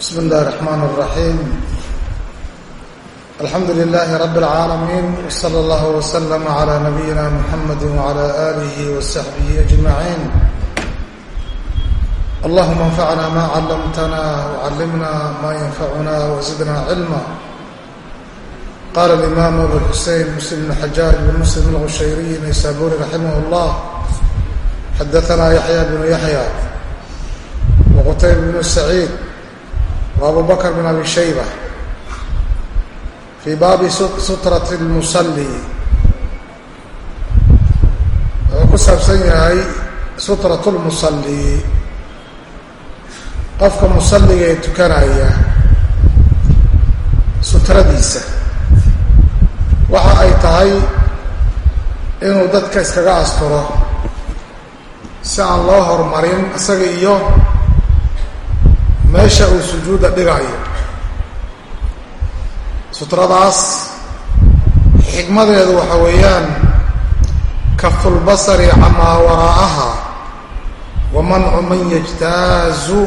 بسم الله الرحمن الرحيم الحمد لله رب العالمين وصلى الله وسلم على نبينا محمد وعلى آله وصحبه أجمعين اللهم انفعنا ما علمتنا وعلمنا ما ينفعنا وزدنا علما قال الإمام أبو الحسين مسلم بن حجاج بن مسلم الغشيري النيسابوري رحمه الله حدثنا يحيى بن يحيى وقتيبة بن سعيد abu bakr bn abi shayba fii baabi sutrat اlmusalli wuxuu ku saabsan yahay sutrat اlmusalli qofka musalliga ee tukanaya sutradiisa waxa ay tahay inuu dadka iskaga asturo si aan loo horumarin isaga iyo meesha uu sujuuda dhigayo. Sutradaas xikmadeedu waxa weeyaan kafulbasari camaa waraa'aha wa mancu man yajtaazu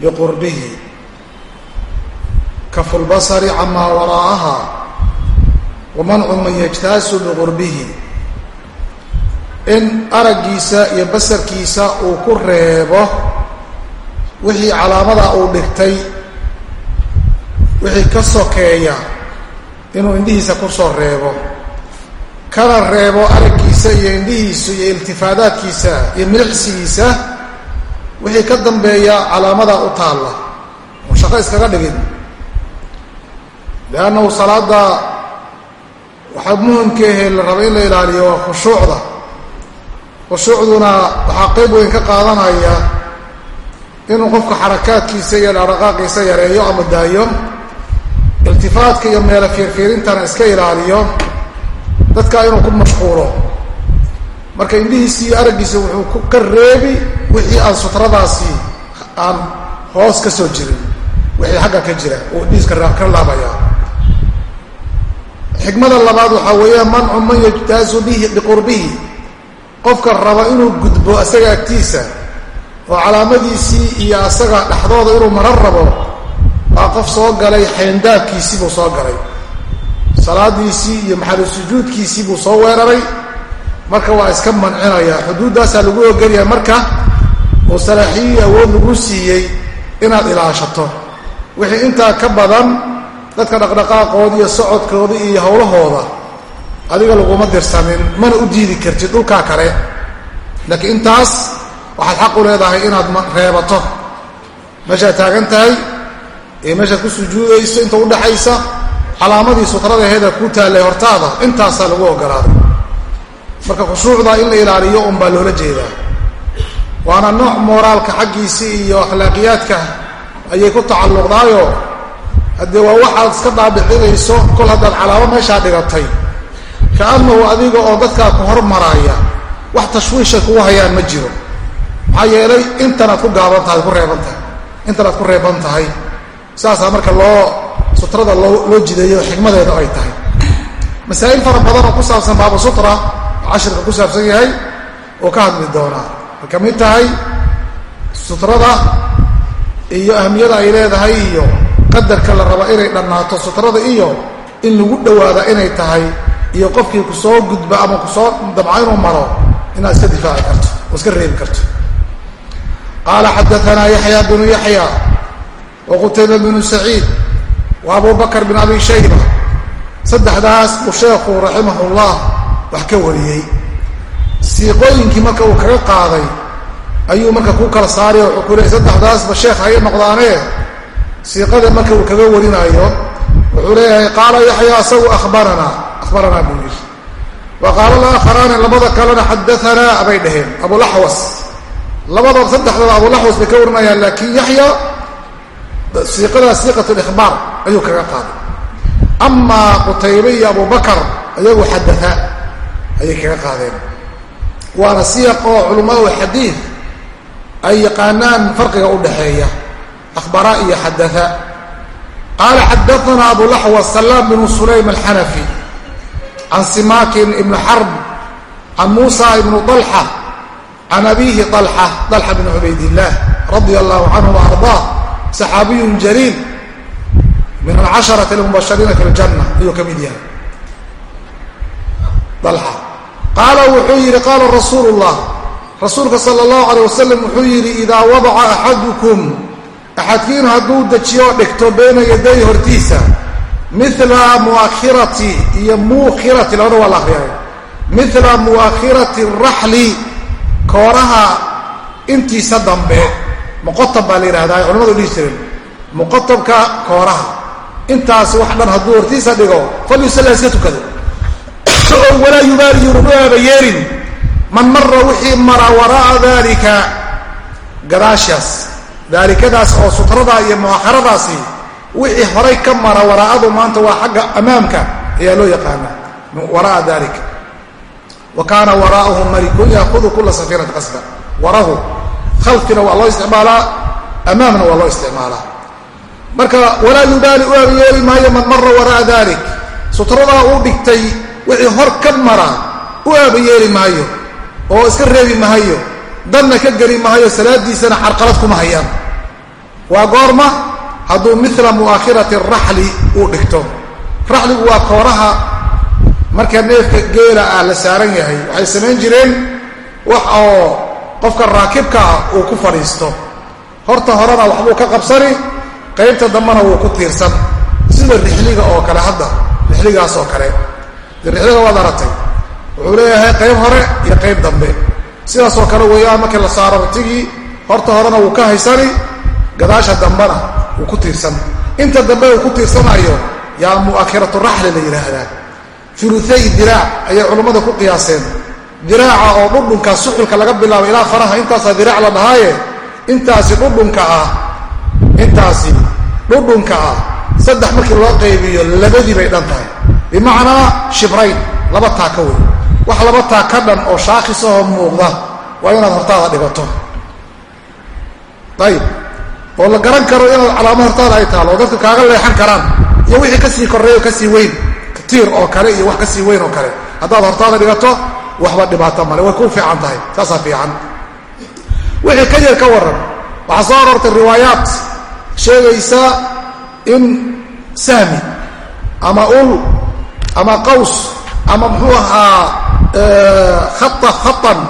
biqurbihi. Kafulbasari camaa waraa'aha wa mancu man yajtaazu biqurbihi. In araggiisa iyo basarkiisa uu ku reebo wixii calaamada uu dhigtay wixii ka sokeeya inuu indhihiisa ku soo reebo. Kana reebo araggiisa iyo indhihiisu iyo iltifaadaadkiisa iyo milixsigiisa wixii ka dambeeya calaamada u taalla. Oo shaqo iskaga dhigin. Liannahu salaadda waxaa muhimka ahe la raba in la ilaaliyo waa khushuucda. Khushuucduna waxaa qayb weyn ka qaadanaya inuu qofka xarakaadkiisa iyo dhaqdhaqaaqiisa yareeyo ama daayo iltifaadka iyo meelo fiirfiirintana iska ilaaliyo dadka inuu ku mashquulo. Marka indhihiisi iyo araggiisa wuxuu ka reebi wixii aan sutradaasi aan hoos ka soo jirin wixii xagga ka jira uu indhihiis ka laabaya xikmada labaad waxaa weeyaan mancu man yajtaazu bihi biqurbihi qofka raba inuu gudbo asaga agtiisa oo calaamadiisii iyo asaga dhexdooda inuu maro rabo waa qof soo galay xayndaabkiisii buu soo galay. Salaadiisii iyo maxalu sujuudkiisii buu soo weeraray. Marka waa iska mancinaya xuduuddaasaa lagu ogelyahay marka oo salaaxiyi awood lagu siiyey inaad ilaashato. Wixii intaa ka badan dadka dhaqdhaqaaqooda iyo socodkooda iyo howlahooda adiga laguma dirsanin mana u diidi kartid dhulkaa kale. Laakiin intaas waxaad xaq u leedahay inaad reebato. Meeshaad taagan tahay ee meeshaad ku sujuudayso inta udhaxaysa calaamadii sutradaheeda ku taallay hortaada intaasaa lagu ogolaaday. Marka khushuucda in la ilaaliyo un baa loola jeedaa. Waana nooc mooraalka xaggiisii iyo akhlaaqiyaadka ayay ku tacalluqdaayo haddee waa waxaad iska dhaadhicinayso kol haddaad calaamo meeshaa dhigatay. Kaannahu adiga oo dadkaa ku hormaraaya wax tashwiishay kugu hayaan ma jiro maxaa yeelay intanaad ku gaaban tahay ku reeban tahay. Intanaad ku reeban tahay. Saasaa marka loo sutrada loo loo jideeyo xikmadeedu ay tahay. Masaa'il fara badan oo ku saabsan baabu sutra cashirka ku saabsan yahay oo ka hadli doonaa. Way ka mid tahay sutrada iyo ahmiyada ay leedahay iyo qadarka la raba inay dhannaato sutrada iyo in lagu dhowaada inay tahay iyo qofkii ku soo gudba ama ku soo dabca inuu maro inaad iska difaaci karto oo iska reebi karto qaala xadaanaa yaxya bnu yaxya waqutayba bnu saciid wa abu bakr bin abi shayba saddexdaas buu sheekhu raximahullah wax ka wariyey siiqooyinkii marka uu kaga qaaday ayuu marka ku kala saaray wuxuu ku leeyay saddexdaasba sheekh hay noqdaanee siiqada marka uu kaga warinaayo wuxuu leeyahay qaala yaxya asagu abaranaa ahbaranaa buu yidhi wa qaala laakharaani labada kalena xadaanaa bay dhaheen abulaxwas labadaba saddexdaba abulaxwas bay ka warinayaan laakiin yaxya siiqadaa siiqat likhbaar ayuu kaga qaaday. Amaa qutaybe iyo abubakar ayagu xadaa ayay kaga qaadeen. Waana siyaq oo culamaau xadiid ay yaqaanaan farqiga u dhaxeeya akhbara iyo xadaa qaala xadaana abulaxwas salaam bnu sulaym alxanafi can simaakin ibni xarb can muusa ibnu dalxa can abiihi alxa dalxa bn cubaydillaah radia allahu canhu waardaa saxaabiyun jaliil min alcasharati almubashariina fi ljanna ayuu ka mid yahay dalxa qaala wuxuu yidhi qaala rasuulu llah rasuulka sala allahu alay wasalam wuxuu yidhi idaa wadaca axadukum axadkiin hadduu dejiyo dhigto bayna yaday hortiisa mila muakhirati iyo muukhirati labada waa la akriyay mila muakhirati raxli kooraha intiisa dambe muqotab baa la yidhahdaa culamadu dhihi jireen muqotabka kooraha. Intaas wax dhan hadduu hortiisa dhigo falyusalla iska tukado. Oo walaa yubaali yuunu aaba man mara wixii mara waraa'a dalika gadaashaas daalikadaas oo sutrada iyo mu'akharadaasi wixii horay ka mara waraa'adu maanta waa xagga amaamka ayaa loo yaqaana waraa'a dalika wa kaana waraa'ahu malikun yaakudu kula safiinati qasda warahu khalfina waa loo isticmaalaa amaamna waa loo isticmaalaa. Marka walaa yubaali u aaba maayo man mara waraa'a dalik sutradaa uu dhigtay wixii hor ka mara u aaba maayo oo iska reebi mahayo danna ka geli mahayo salaadiisana carqalad kuma hayaan. Waa goorma hadduu mila mu'akhirati raxli uu dhigto. Raxligu waa kooraha marka neefka geela ah la saaran yahay waxay samayn jireen wax oo qofka raakibka ah uu ku fadhiisto. Horta horena waxbuu ka qabsani qaybta dambena wuu ku tiirsan. Sida rixliga oo kale hadda rixligaas oo kale. Rixliga waad aratay wuxuu leeyahay qayb hore iyo qayb dambe. Sidaasoo kale weeyaan markii la saaro ratigii horta horena wuu ka haysani gadaasha dambena wuu ku tiirsan. Inta dambe uu ku tiirsanayo yaa mu'akhiratu raxli la yidhaahdaa uluay diraac ayay culummada ku qiyaaseen. Diraaca oo dhudhunka suxulka laga bilaabo ilaa faraha intaasaa diraac la dhahaaye intaasi dhudhunka ah intaasi dhudhunka ah saddex markii loo qaybiyo labadii bay dhan tahay. Bimacnaa shibrayn laba taaka wey wax laba taa ka dhan oo shaakis ahoo muuqda waa inaad hortaada dhigato. Ayib. Oo la garan karo inaad calaamo hortaada ay taalo oo dadka kaaga leexan karaan. Iyo wixii ka sii korreeyo ka sii weyn tiir oo kale iyo wax ka sii weyn oo kale. Haddaad hortaada dhigato waxba dhibaato male way ku fiican tahay. Saasaa fiican. Wixii ka yar ka waran waxaa soo aroortay riwaayaat sheegaysa in sahmi ama ul ama qaws ama muxuu ahaa aa haan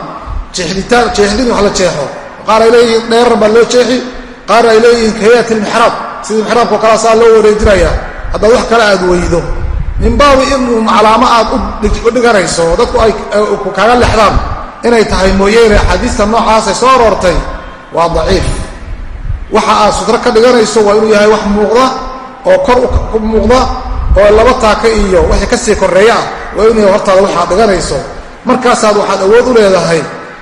jeexditaan jeexdin wax la jeexo. Qaar ay leeyihiin dheerar baa loo jeexi qaar ay leeyihiin kahayat lmixraab sidii mixraabkao loo wareejinaya haddaad wax kale aad weydo min baabi inuu calaamo aad u dhiganayso dadku ay kaaga lexdaan inay tahay mooyeene axaadiista noocaasay soo aroortay waa daciif. Waxa aad sutro ka dhiganayso waa inuu yahay wax muuqda oo kor u muuqda oo laba taaka iyo wixii ka sii koreeya ah waa inay hortaada waxaad dhiganayso markaasaad waxaad awood u leedahay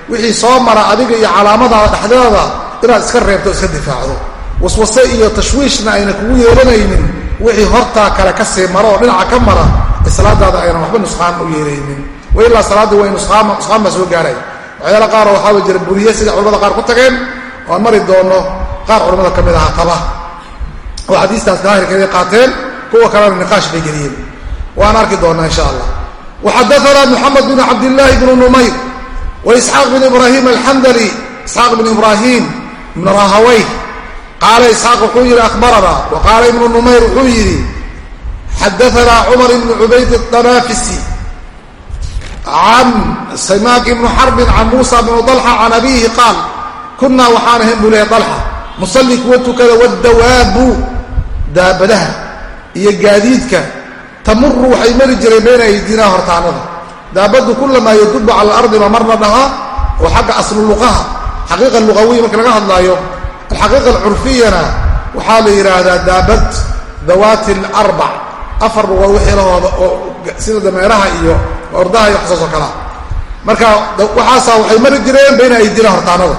wixii soo mara adiga iyo calaamadaada dhexdeeda inaad iska reebto iska difaacdo. Waswase iyo tashwiishna ayna kugu yeelanaynin wixii hortaa kale ka sii mara oo dhinaca ka mara salaadaada aynan waxba nusqaan u yeelaynin wailaa salaaddii way nusqaan baa soo gaaray. Waxyaala qaaroo waxaaba jira buriye sida culamada qaar ku tageen oan mari doono qaar culamada ka mid aha qaba. Oo xadiistaas daahirkeeday qaateen kuwa kalena niqaash bay geliyeen. Waan arki doonaa insha allah. Waxadaana moxamed bin cabdillaahi bnu numayr wa isxaaq bin ibraahim alxandali isxaaq bin ibraahim ibn rahawey qaala isxaaq wuxuu yidhi ahbarana wa qaala ibnu numayr wuxuu yidhi xadaanaa cumar ibnu cubayd danafisi can simaak ibnu xarbin can muusa bnu dalxa can abiihi qaal kunaa waxaan ahayn buu leehay dalxa musalli kuwa tukada wadawaabu daabadaha iyo gaadiidka tamuru waxay mari jireen bayna aydinaa hortaanada daabaddu kulamaa yadubu cala alardi ba marna dhahaa oo xagga aslu luqaha xaqiiqa luqawiya marka laga hadlaayo alxaqiiqa alcurfiyana waxaa la yidhaahdaa daabad dawaati alarbac afar lugood wixilahooda oo sida dameeraha iyo ordaha iyo waxsaasoo kalea marka waxaasaa waxay mari jireen bayna aydinaa hortaanada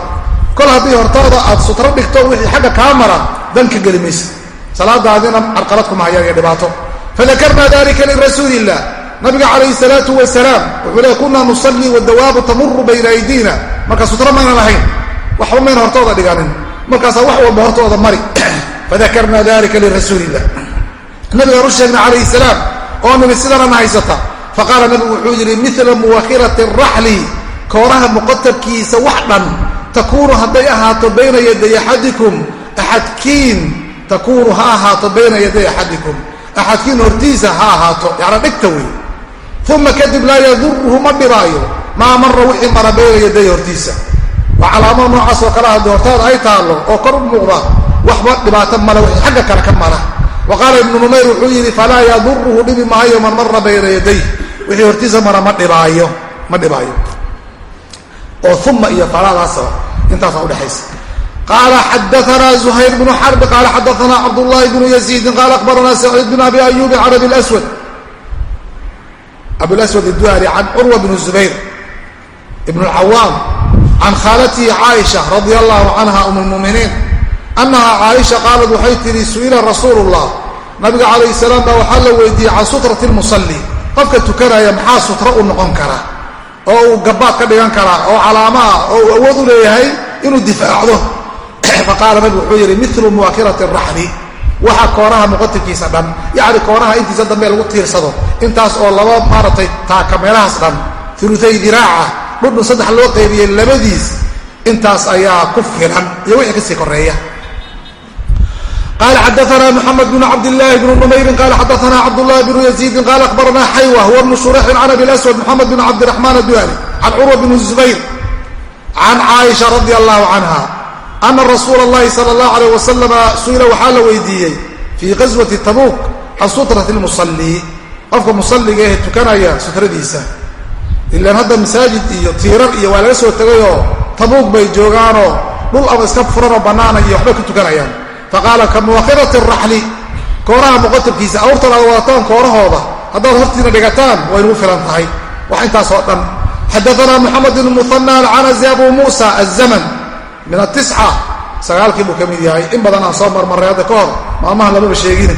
kol haddii hortaada aad sutro dhigto wixii xagga kaa mara danka geli maysa. Salaadaadina carqalad kuma hayaan iyo dhibaato. Fadakarna dalika lirasuuli illah nabiga calayhi salaatu wasalaam wuxuu leey kunaa nusallii wadawaabu tamuru bayna aydiina. Marka sutra maynan lahayn waxba mayna hortooda dhiganin markaasaa wax walba hortooda mari. Fadakarna dalika lirasuuli illah nabigaan u sheegnay calayhi salaam oo nimi sidanana haysata. Faqaala nabigu wuxuu yidhi mila muwakhirati raxli kooraha muqatabkiisa wax dhan takuunu hadday ahaato bayna yaday axadikum liaxadkiin takuunu ha ahaato bayna yaday axadikum axadkiin hortiisa ha ahaato. Yacnaa dhigta wey uma kadib laa yaduruhu ma dhibaayo maa mara wixii mara bayna yaday hortiisa waa calaamada noocaas oo kale haddii hortaada ay taallo oo kor u muuqda waxba dhibaato male wixii xagga kale ka mara wa qaala ibnu numayr wuxuu yidhi falaa yaduruhu dhibi maayo man mara bayna yaday wixii hortiisa mara ma dhibaayo ma dhibaayo. Oo uma iyo falaadaasa intaasa udhexaysa qaala xadaanaa zuhayr bnu xarbi qaala xadaanaa cabdullahi bnu yaziidin qaala akhbaranaa saciid bin abi ayubi can abi lswad abulaswad adduari can curwa bn zubayr ibn اlcawaam can khaalatihi caaisha radia allahu canha um lmuminiin annaha caaisha qaalat waxay tihi su'ila rasuulu llah nabiga calayh salaam baa waxaa la weydiiyey can sutrati lmusalli qofka tukanaya maxaa sutra u noqon kara oo uu gabaad ka dhigan karaa oo calaamaha oo uu awood u leeyahay inuu difaacdo faqaala nabigu wuxuu yidhi milu muwakirati raxdi waxa koonaha muqatilkiisa dhan yacni koonaha intiisa dambe lagu tiirsado intaas oo laba maaratay taaka meelahaas dhan uluay diraaca dhudhun saddex loo qaybiyey labadiis intaas ayaa ku filan iyo wixii ka sii koreeya qala xadaana mxamed bn cabdlahi bn numayrin qala xadaana cabdlahi bn yaziidin qala akhbarana xaywa huwa bnu shurexin can abi aswad mxamed bn cabdiraxmaan aduali can curwa bn zubayr can caaisha radi qofka musalliga ee tukanaya sutradiisa ilaan hadda masaajid iyo tiirar iyo waa laga soo tegayoo tabuuk bay joogaanoo dhul ama iska furanoo bannaana iyo waxbay ku tukanayaan. Faqaala ka muwakhirati raxli kooraha muqatilkiisa awrtan aad wadataan koorahooda haddaad hortiina dhigataan way nagu filan tahay. Wax intaasoo dhan. Xadaanaa moxamed bn muhana alcanazi abu muusa azaman min atisca sagaalkii buu ka mid yahay. In badan aan soo marmarray hadda ka hor maalmahan lamaba sheegin.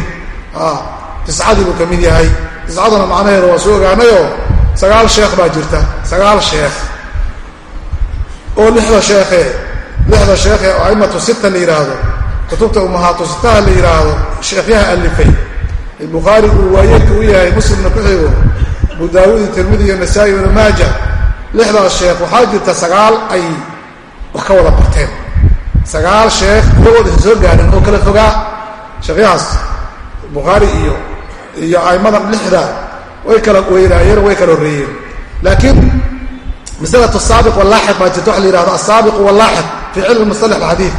Tiscadii buu ka mid yahay. Tiscaduna macnaheedu waa soo ogaanayoo sagaal sheekh baa jirta. Sagaal sheekh. Oo lixda sheekhe lixda sheekhe oo aimatu sita la yidhaahdo kutubta umahaatu sitaha la yidhaahdo sheekhyaha alifay. Bukhaari uu waayeelka u yahay muslimna ku xigo abu daawuud iyo tirmidi iyo nasaa-i ibnu maaja lixdaas sheekh waxaa jirta sagaal ay wax ka wada barteen. Sagaal sheekh isa soo gaarin oo kala fogaa sheekhyahaas bukhaari iyo iyo aimadan lixda way kala weynaayeen way kala horreeyeen. Laakiin masalatu asaabiq wallaaxiq baa jirta. Waxa la yihahdo asaabiq wallaaxiq fii cilmi musalax alxadiid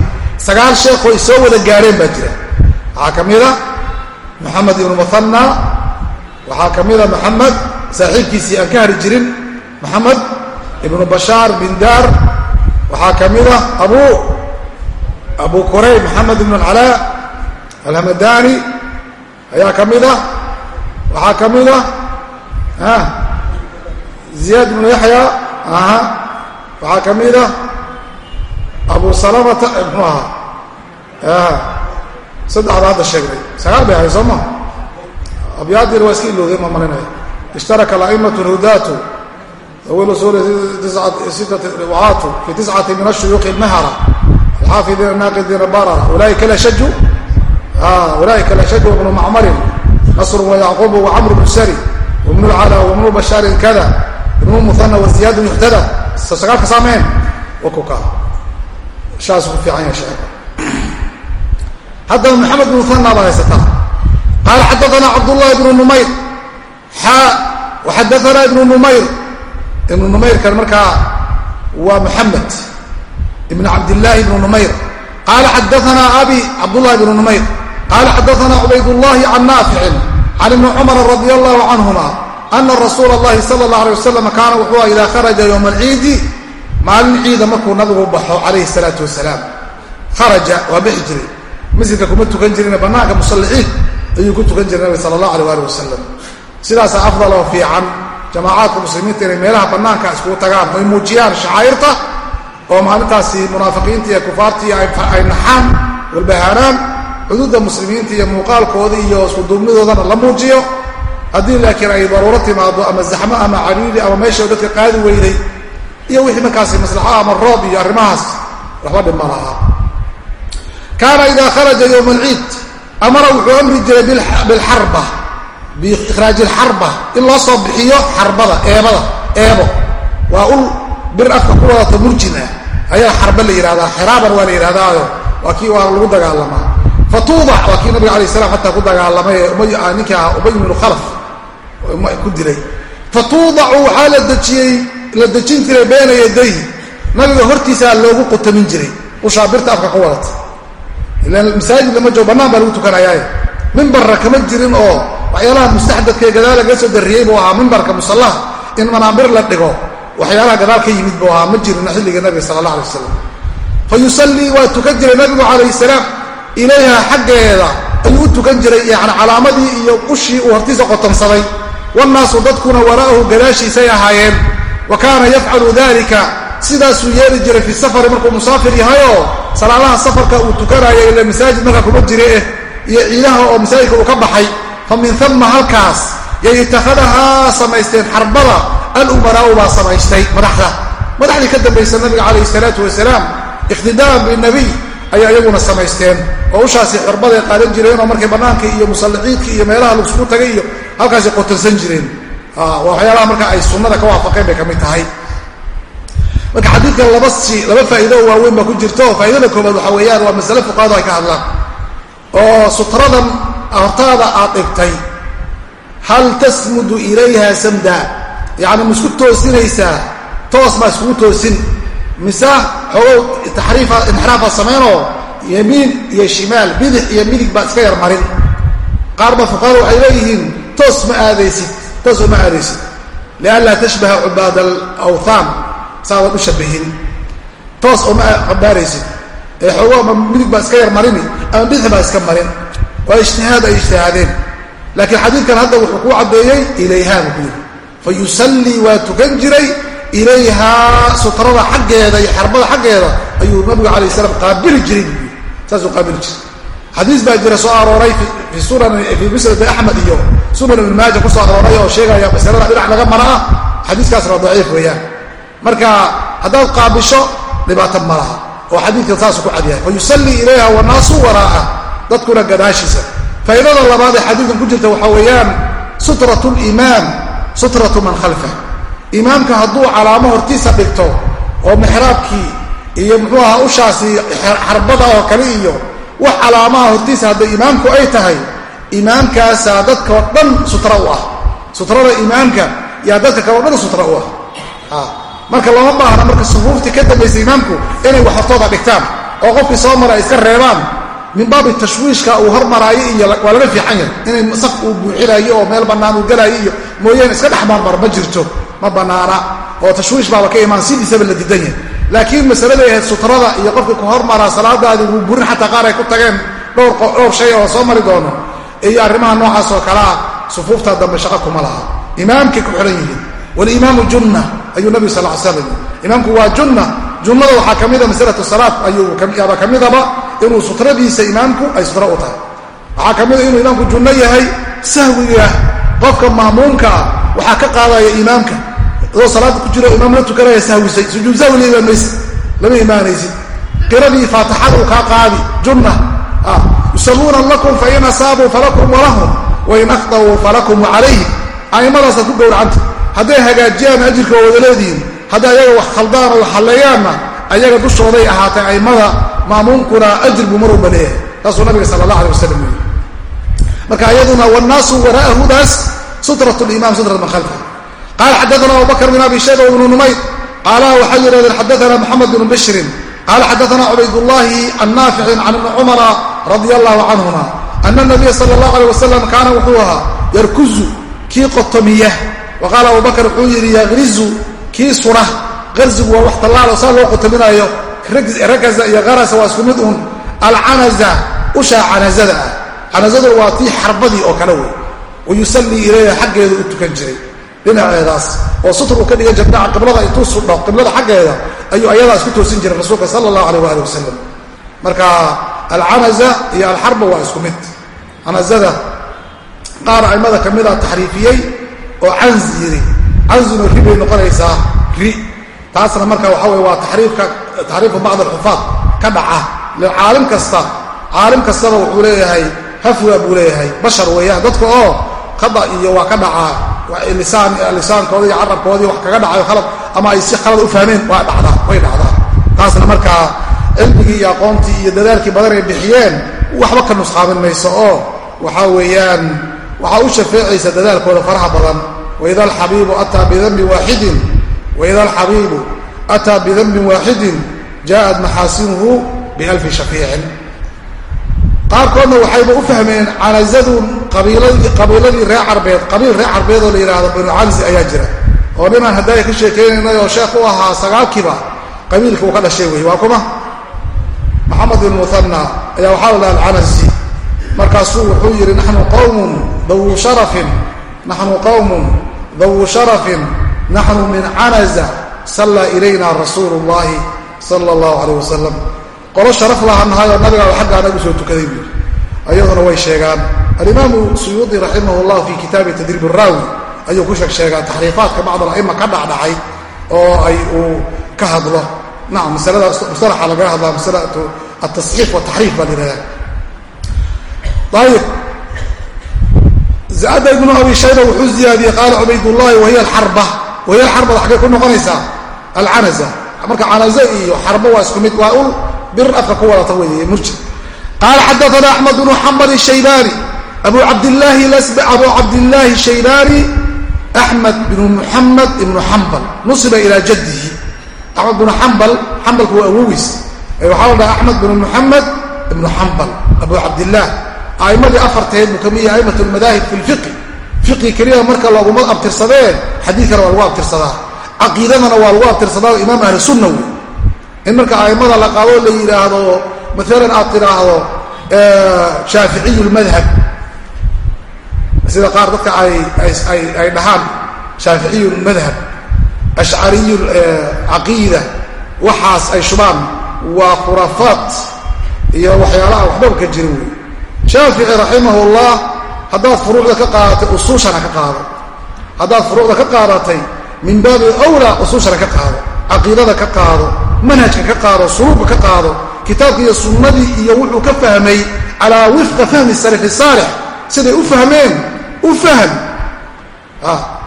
sagaal sheekoo isoo wada gaareen baa jira. Waxaa ka mida moxamed ibnu muhanna waxaa ka mida moxamed saaxiibkiisii aan ka hari jirin moxamed ibnu bashaar bin daar waxaa ka mida abu abu kurayb moxamed ibnu alcalaa alhamadani ayaa ka mida waxaa ka mida ziyaad ibnu yaxya aha. Waxaa ka mida abu salamata mxuu ahaa saddexda hadda sheegnay sagaal bay ahay soo ma? Abyaadiina waa iska ilowday ma malinaya ishtaraka alaimatu lhudaatu waatu fi tiscati min ashuyuuqi اlmahara alxaafidiina naaqidiina barara. Ulaaika lashaju ulaaika lashaju bnu macmarin nasru wayacqubu wacamru bnu sari wibnu lcala wibnu bashaarin kada ibnu muhana waziyaadu yuxtada sagaalka saameen wakuka shaas ku fiican yahay sheeka haddaba maxamed bn muhana baad haysataa qaala xadaana cabdullahi ibnu numayr xaa waxadaana ibnu numayr ibnu numayrkan markaa waa maxamed ibn cabdillaahi ibnu numayr qaala xadaana abi cabdullahi ibnu numayr qaala xadaana cubaydullahi can naaficin can ibni cumara radi allahu canhuma ana rasuula اllahi sala اllah alay wasalam kaana wuxuu idaa kharaja yowma alciidi maalin ciida markuu nabigu baxo calayhi salaatu wasalaam. Kharaja waa bixi jiray. Masjidka kuma tukan jirine bannaanka musallixiin ayuu ku tukan jiray nabiga sala allah alay ali wasalam sidaasa afdal oo fiican jamaacaadka muslimiinta inay meelaha bannaanka iskugu tagaan oy muujiyaan shacaa'irta oo maalintaasi munaafiqiinta iyo kufaartii ay naxaan walbahaanaan xuduudda muslimiinta iyo muuqaalkooda iyo iskuduubnidoodana la muujiyo haddii laakiin ay daruuro timaado ama zaxmo ama cariiri ama meesha dadka qaadi weyday iyo wixii markaasi maslaxo ama roob iyo arrimahaas waxba dhib ma lahaa kaana idaa kharaja yowma alciid amara wuxuu amri jiray bilxarba biikhraaji alxarba in loo soo bixiyo xarbada eebada eebo. Waa ul bir afka ku wadato murjin ah ayaa xarba la yidhahdaa xiraaban waa la yidhahdaayo waa kii waa lagu dagaalamaa fatuudac waa kii nabiga alay slam xataa ku dagaalamay ee ninkii ahaa ubay ibnu khalaf ku dilay. Fatuudacu waxaa la dejiyey la dejin jiray bayna yaday nabiga hortiisaa loogu qutamin jiray. Ushaa birta afka ka wadata ilaan masaajid lama joogo bannaan baa lagu tukanayaaye mimbarra kama jirin oo waxyaalaha mustaxdadka ee gadaal lagaga soo darriyey buu ahaa mimbarka musallaha. In manaabir la dhigo waxyaalaha gadaal ka yimid buu ahaa ma jirin xilliga nabiga sala allah alay wasalam fa yusallii waa tukan jiray nabigu calayhi salaam. Ilayha xaggeeda ayuu u tukan jiray yani calaamadii iyo ushii uu hortiisa qotonsaday wannaasu dadkuna wara'ahu gadaashiisay ahaayeen wa kaana yafcalu dalika sidaasuu yeeli jiray fi safari markuu musaafir yahayoo salaadaha safarka uu tukanayo ila masaajid markaa kuma jire eh iyo ciidaha oo masaajidka uu ka baxay fa min uma halkaas yay itakhadahaa samaysteen xarbada alumaraau baa samaystay madaxda madaxdii ka dambaysa nabiga calayhi salaatu wasalaam iqtidaan binabiy ayay iyaguna samaysteen oo ushaasi xirbaday qaadan jireenoo markay bannaanka iyo musallixiidka iyo meelaha laisugu tagay iyo halkaasay qotonsan jireen. Waxyaalaha marka ay sunnada ka waafaqeen bay ka mid tahay. Marka xadiidkan laba si laba faa'iido oo waaweyn baa ku jirto. Faa'idada koobaad waxaa weeyaan waa masale fuqahadu ay ka hadlaan. Oo sutradan hortaada aad dhigtay hal tasmudu ilayha samda? Yacni ma isku toosinaysaa? Toos baa iskugu toosin mise xoogow taxriifa inxiraafa samaynoo yamiin iyo shimaal bidix iyo midig baa iska yar marin. Qaar ba fuqahada waxay leeyihiin toos ma aadaysid toos oo ma aadaysid. Lianlaa tashbaha cubaad alawthaan saadan u shabahin toos oo ma cabaaraysid ee xoogo ama midig baa iska yar marini ama bidix baa iska marin. Waa ijtihaad ay ijtihaadeen. Laakiin xadiidkan hadda wuxuu kuu caddeeyey ilayhaa buu ku yidhi. Waa tukan jiray ilayhaa sutrada xaggeeda iyo xarbada xaggeeda ayuu nabigu alay slam qaabili jiray yii saasuu qaabili jiray xadiis baa jira soo arooray fii musnad axmed iyo sunan ibn maaja ku arooray oo sheegaya masalada dhinac laga mara ah xadiiskaasna daciif weeyaan marka haddaad qaabisho dhibaato ma oo xadiidkan saasuu ku cadyahay fa yusallii ilayha wanaasu waraa'a dadkuna gadaashiisa faa'iidada labaad ee xadiidkan ku jirta waxaa weeyaan sutrat limaam sutratu man khalfah imaamka hadduu calaamo hortiisa dhigto oo mixraabkii iyo muxuu ahaa ushaasi xarbada oo kale iyo wax calaamaha hortiisa hadday imaamku ay tahay imaamkaasaa dadka oo dhan sutra u ah. Sutrada imaamka yaa dadka kale o dhan sutra u ah. Marka lama baahna marka sufuuftii ka dambaysa imaamku inay wax hortooda dhigtaan oo qofkii soo mara iska reebaan min baabi tashwiishka uu hormaraayo iyo waa laga fiican yahay. Inay saf uu buuxinayo oo meel bannaan uu galaayo iyo mooyaane iska dhex marmar ma jirto ma bannaana oo tashwiish baaba ka imaan sidiisaba la didan yahay. Laakiin masaladay ahayd sutrada iyo qofkii ku hormaraa salaadaadii wuu burin xataa qaar ay ku tageen dhowr shay oo soo mari doono. Iyo arrimaha noocaas oo kalea sufuufta dambe shaqa kuma laha. Imaamkay ku xihan yihiin walimaamu junna ayuu nabigu sal slam imaamku waa junna. Junnada waxaa ka mida masalatu salaad ayuuyaaba ka midaba inuu sutradiisa imaamku ay sutra u tahay. Waxaa ka mida inuu imaamku junno yahay sahwiga qofka maamuumka ah waxaa ka qaadaya imaamka adoo salaada ku jiro imaam la tukanaya sahwisay sujuud sahwi la imaanmaysid lama imaanaysid qiradii faatixada uu kaa qaadi junna yusalluuna lakum fain asaabuu falakum walahum wain akhda'uu falakum wacalayhim a'imadaasaad ku gowracanta. Hadday hagaajiyaan ajirka wada leedihiin hadday ayaga wax khaldaan oo halleeyaanna ayaga dushooday ahaatay a'immada maamuumkuna ajir buu mar leeyahay. Taasuu nabiga sala allah alay wasalam yii marka ayaduna wannaasu wara'ahudaas sutrat limaam sutrat man qaala xadaana abubakr bin abi shayba ibnu numayr qaala waxay yidhahdeen xadaana moxamed bnu bishrin qaala xadaana cubaydullaahi can naaficin can ibni cumara radia allahu canhuma ana nabiya sala allahu alay wasalam kaana wuxuu ahaa yarkuzu kii qotomiya wa qaala abubakar wuxuu yidhi yaqrizu kii suna qarzigu waa wax tallaalo saa loo qotominaayo rakaza iyo qarasa waa isku mid un alcanaza ushaa canazada ah canazadu waa tii xarbadii oo kale wey wayusallii ilayha xaggeeda u tukan jiray dhinaceedaas oo sutur uu ka dhigan jir dhinaca qiblada intuu sudho qiblada xaggeeda ayuu ayadaa isku toosin jiray rasuulka sala allahu alayh waali wasalam marka alcanaza iyo alxarba waa isku mid. Canazada qaar aimada ka mida taxriifiyey oo canzi yiri. Canzuna ri bay noqonaysaa ri. Taasna marka waxa weye waa taxriifka taxriifu bacd alxufaad ka dhaca. Caalim kasta caalim kastaba wuxuu leeyahay hafwa buu leeyahay. Bashar weeyaan dadka oo khada iyo waa ka dhacaa lisaan lisaankoodi iyo carabkoodii wax kaga dhacayo khalad ama ay si khalad u fahmeen waa dhacdaa way dhacdaa. Taasna markaa cilmigii iyo aqoontii iyo dadaalkii badan ay bixiyeen waxba ka nusqaamin mayso oo waxaa weeyaan waxaa u shafeecaysa dadaalkooda faraha badan. Waida alxabiibu ataa bidambin waaxidin waida alxabiibu ataa bidambin waaxidin jaaءat maxaasinuhu bialfi shafiicin qaarkoodna waxayba u fahmeen canazadu qabiiladii reer carbeed. Qabiil reer carbeed oo la yidhaahdo banu canzi ayaa jira. Oo ninaan haddaaya ka sheekaynaynay oo sheekh u ahaa sagaalkiiba qabiilka uu ka dhashay wey waa kuma? Maxamed ibn muhanna ayaa waxaa la dhaha alcanazi. Markaasuu wuxuu yidhi naxnu qawmun dawu sharafin naxnu qawmun dawu sharafin naxnu min canaza sallaa ilayna rasuulu llahi sala allahu calayh wasalam qolo sharaf laha nahay oo nabigaa xaggaa nagu soo tukaday buu yidhi. Ayaduna way sheegaan. Alimaamu suyuudi raximah llahu fi kitaabi tadriib raawi ayuu ku sheeg sheegaa taxriifaadka bacd ala'ima ka dhacdhacay oo ay uu ka hadlo. Nacam masalada mustalaxa lagaga hadlaa masalatu altasxiif wataxriif baa la ayib zaada ibnu abi shayba wuxuu ziyaadiyey qaala cubaydullahi wahiya alxarba wahiya alxarbada xaggay ku noqonaysaa? Alcanaza. Marka canaza iyo xarbo waa isku mid waa ul bir afka ku wadata wey murji qaala xadaana axmed bnu xambal shaybani abu cabdillaahi abu cabdillaahi shaybaani axmed bnu muxamed ibnu xambal nusiba ilaa jaddihi. Axmed bnu xambal xambalku waa awogiis waxaa la dhaha axmed bnu muxamed ibnu xambal abu cabdillaah. A'immadii afarteed buu ka mid yahay a'imat lmadaahib fi lfiqi fiqi keliya marka looguma abtirsadee xadiidkana waa lagu abtirsadaa caqiidadana waa lagu abtirsadaa imaam ahli sunna wey in marka a'immada la qaado la yidhaahdo maalan aad tidhaahdo shaaficiyu lmadhab sida qaar dadka ay dhahaan shaaficiyu madhab ashcariyu caqiida waxaas ay shubaan. Waa khuraafaat iyo waxyaalaha waxbaba ka jirin wey shaafici raximahullah haddaad furuucda ka qaadatay usuushana ka qaado. Haddaad furuucda ka qaadatay min baabi awlaa usuushana ka qaado caqiidada ka qaado manhajka ka qaado suluubka ka qaado kitaabka iyo sunnadii iyo wuxuu ka fahmay calaa wifqa fahmi salafi saalix. Siday u fahmeen? U fahm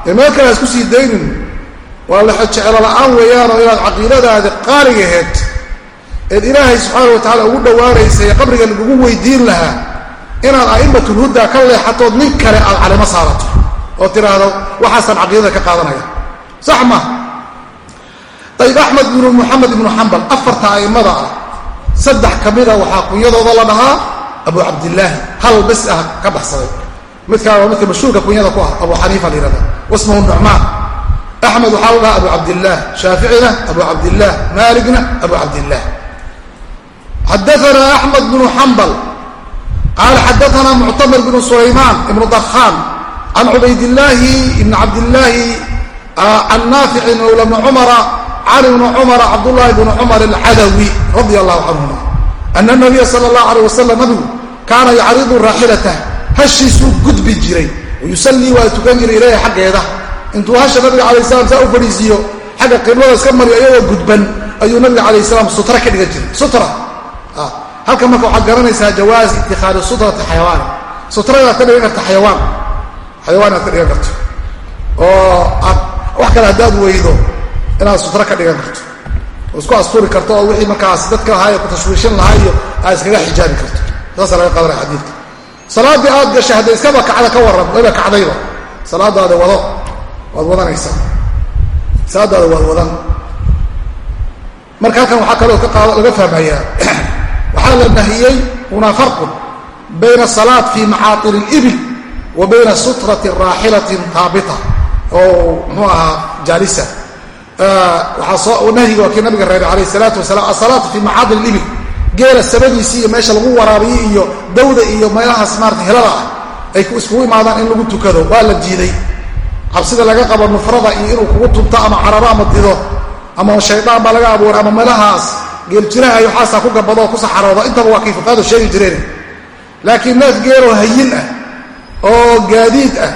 ee meel kale ha isku sii daynin. Waa lajecelo la'aan weeyaanoo inaad caqiidadaadi qaaligaheed eed ilaahay subxaana wa tacala ugu dhowaanaysay qabriga lagugu weydiin lahaa inaad a'immatulhuda ka leexatood nin kale aad calimo saarato. Oo tidhaahdo waxaasaan caqiidada ka qaadanaya. Sax ma ayib axmed bnu muxamed ibnu xambal afarta a'immada ah. Saddex ka mida waxaa kunyadooda la dhahaa abu cabdillaahi hal bes ah ka baxsaday. Midkaa waa midka mashhuurka kunyada ku ah abu xaniifa la yihahda wasmahu nucmaan. Axmed waxaa la dhahaa abu cabdillaah shaaficina abu cabdillaah maaligna abu cabdillaah xadaana axmed bnu xambal qaala xadaana muctamir bnu sulaymaan ibnu dakhaan can cubaydillaahi ibni cabdillaahi can naaficin mawla bni cumara can ibni cumara cabdullaahi bni cumar alcadawi radia allahu canhuma ana nabiya sala allahu alayh wasalam nabigu kaana yacridu raaxilatah hashiisuu gudbi jiray. Wayusallii waa tukan jiray ilaahi xaggeeda. Intuu hasha nabiga calayh salam saa u fadhiisiiyo xagga qiblada iska mariyo iyagoo gudban ayuu nabiga calayh salaam sutra ka dhigan jiray. Sutra. Halkan marka waxaad garanaysaa jawaaz itikaadi sutrati xayawaan. Sutra inaad ka dhigan karta xayawaan. Xayawaan inaad ka dhigan karto. Oo aad wax kale haddaad weydo inaad sutra ka dhigan karto. Oo isku asturi karto oo wixii markaas dadka lahaa ee ku tashwiishin lahaa iyo aad iskaga xijaabi karto. Saasa laga qaadanaya xadiidka. Salaaddii aad gashay hadday iskaba kacda ka warran wayba kacdayba. Salaadaada wado waad wadanaysaa salaadaada waad wadan. Marka halkan waxaa kaloo ka laga fahmayaa. Waxaa la nahiyey hunaa farqun bayna asalaat fi maxaatir اlibil wa bayna sutrati raaxilatin haabita oo muxuu ahaa jaalisa nahyiga waa kii nabiga reebay alayh salaatu wasalaam asalaatu fii macaadin ibil geela sabadiisii iyo meesha lagu waraabiyo iyo dawda iyo meelahaas maarata helada ah ay iskugu imaadaan in lagu tukado waa la diiday cabsida laga qabo nufrada iyo inuu kugu tunto ama cararo ama dido ama shaydaan baa laga abuuray ama meelahaas geeljiraha iyo waxaasaa ku gabadoo ku saxarooda intaba waa kay sheegi jireen. Laakiin neef geeloo hayin ah oo gaadiid ah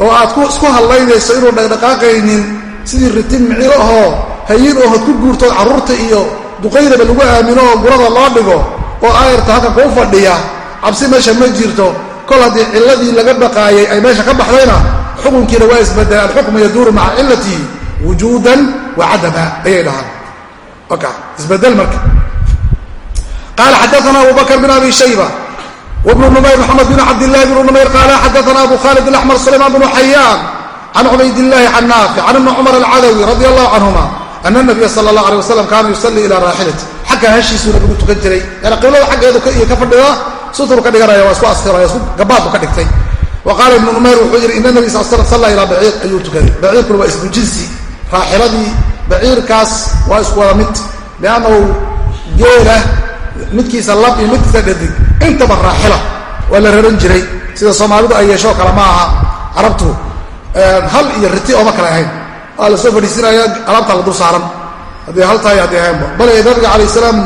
oo aad isku hallaynayso inuu dhaqdhaqaaqaynin sidii ritin miciro ahoo hayin oo ku guurtood carruurta iyo duqaydaba lagu aamino oo gurada loo dhigo oo aayarta halkan kuu fadhiya cabsi meesha ma jirto. Kol haddii cilladii laga dhaqaayay ay meesha ka baxdayna xukunkiina waa isbedela alxukmu yaduuru maca cilatihi wujuudan wa cadama ayay dhahaan. Oka isbeddel marka. Qaala xadaana abu bakr bin abi shayba wbnu numayr maxamed bin cabdillahi bnu numayr qaala xadaana abu khalid alaxmar sulaymaan bnu xayaan can cubaydillahi can naafic can ibni cumar alcadawi radi allahu canhuma ana nabiya sala allah alay wasalam kaana yusallii ilaa raaxilati xagga hashiisuu nabigu tukan jiray yani qiblada xaggeedu ka fadhida sutur ka dhiganaya waa isku asiraya isku gabaadbu ka dhigtay wa qaala ibnu numayr wuxuu yidhi ina nabi sal slam salla ilaa baciir ayuu tukaday baciirkuna waa ismu jinsi raaxiladii baciirkaas waa isku wada mid liannahu geela midkiisa lab iyo midkiisa dhadig intaba raaxila waa la raran jiray sida soomaalidu ay yeeshoo kale ma aha carabtu hal iyo riti ooma kale ahayn. Waa la soo fadhiisinaya alaabtaa la dul saaran. Haddii hal tahay haddii ahaynba bale nabiga calayh salaam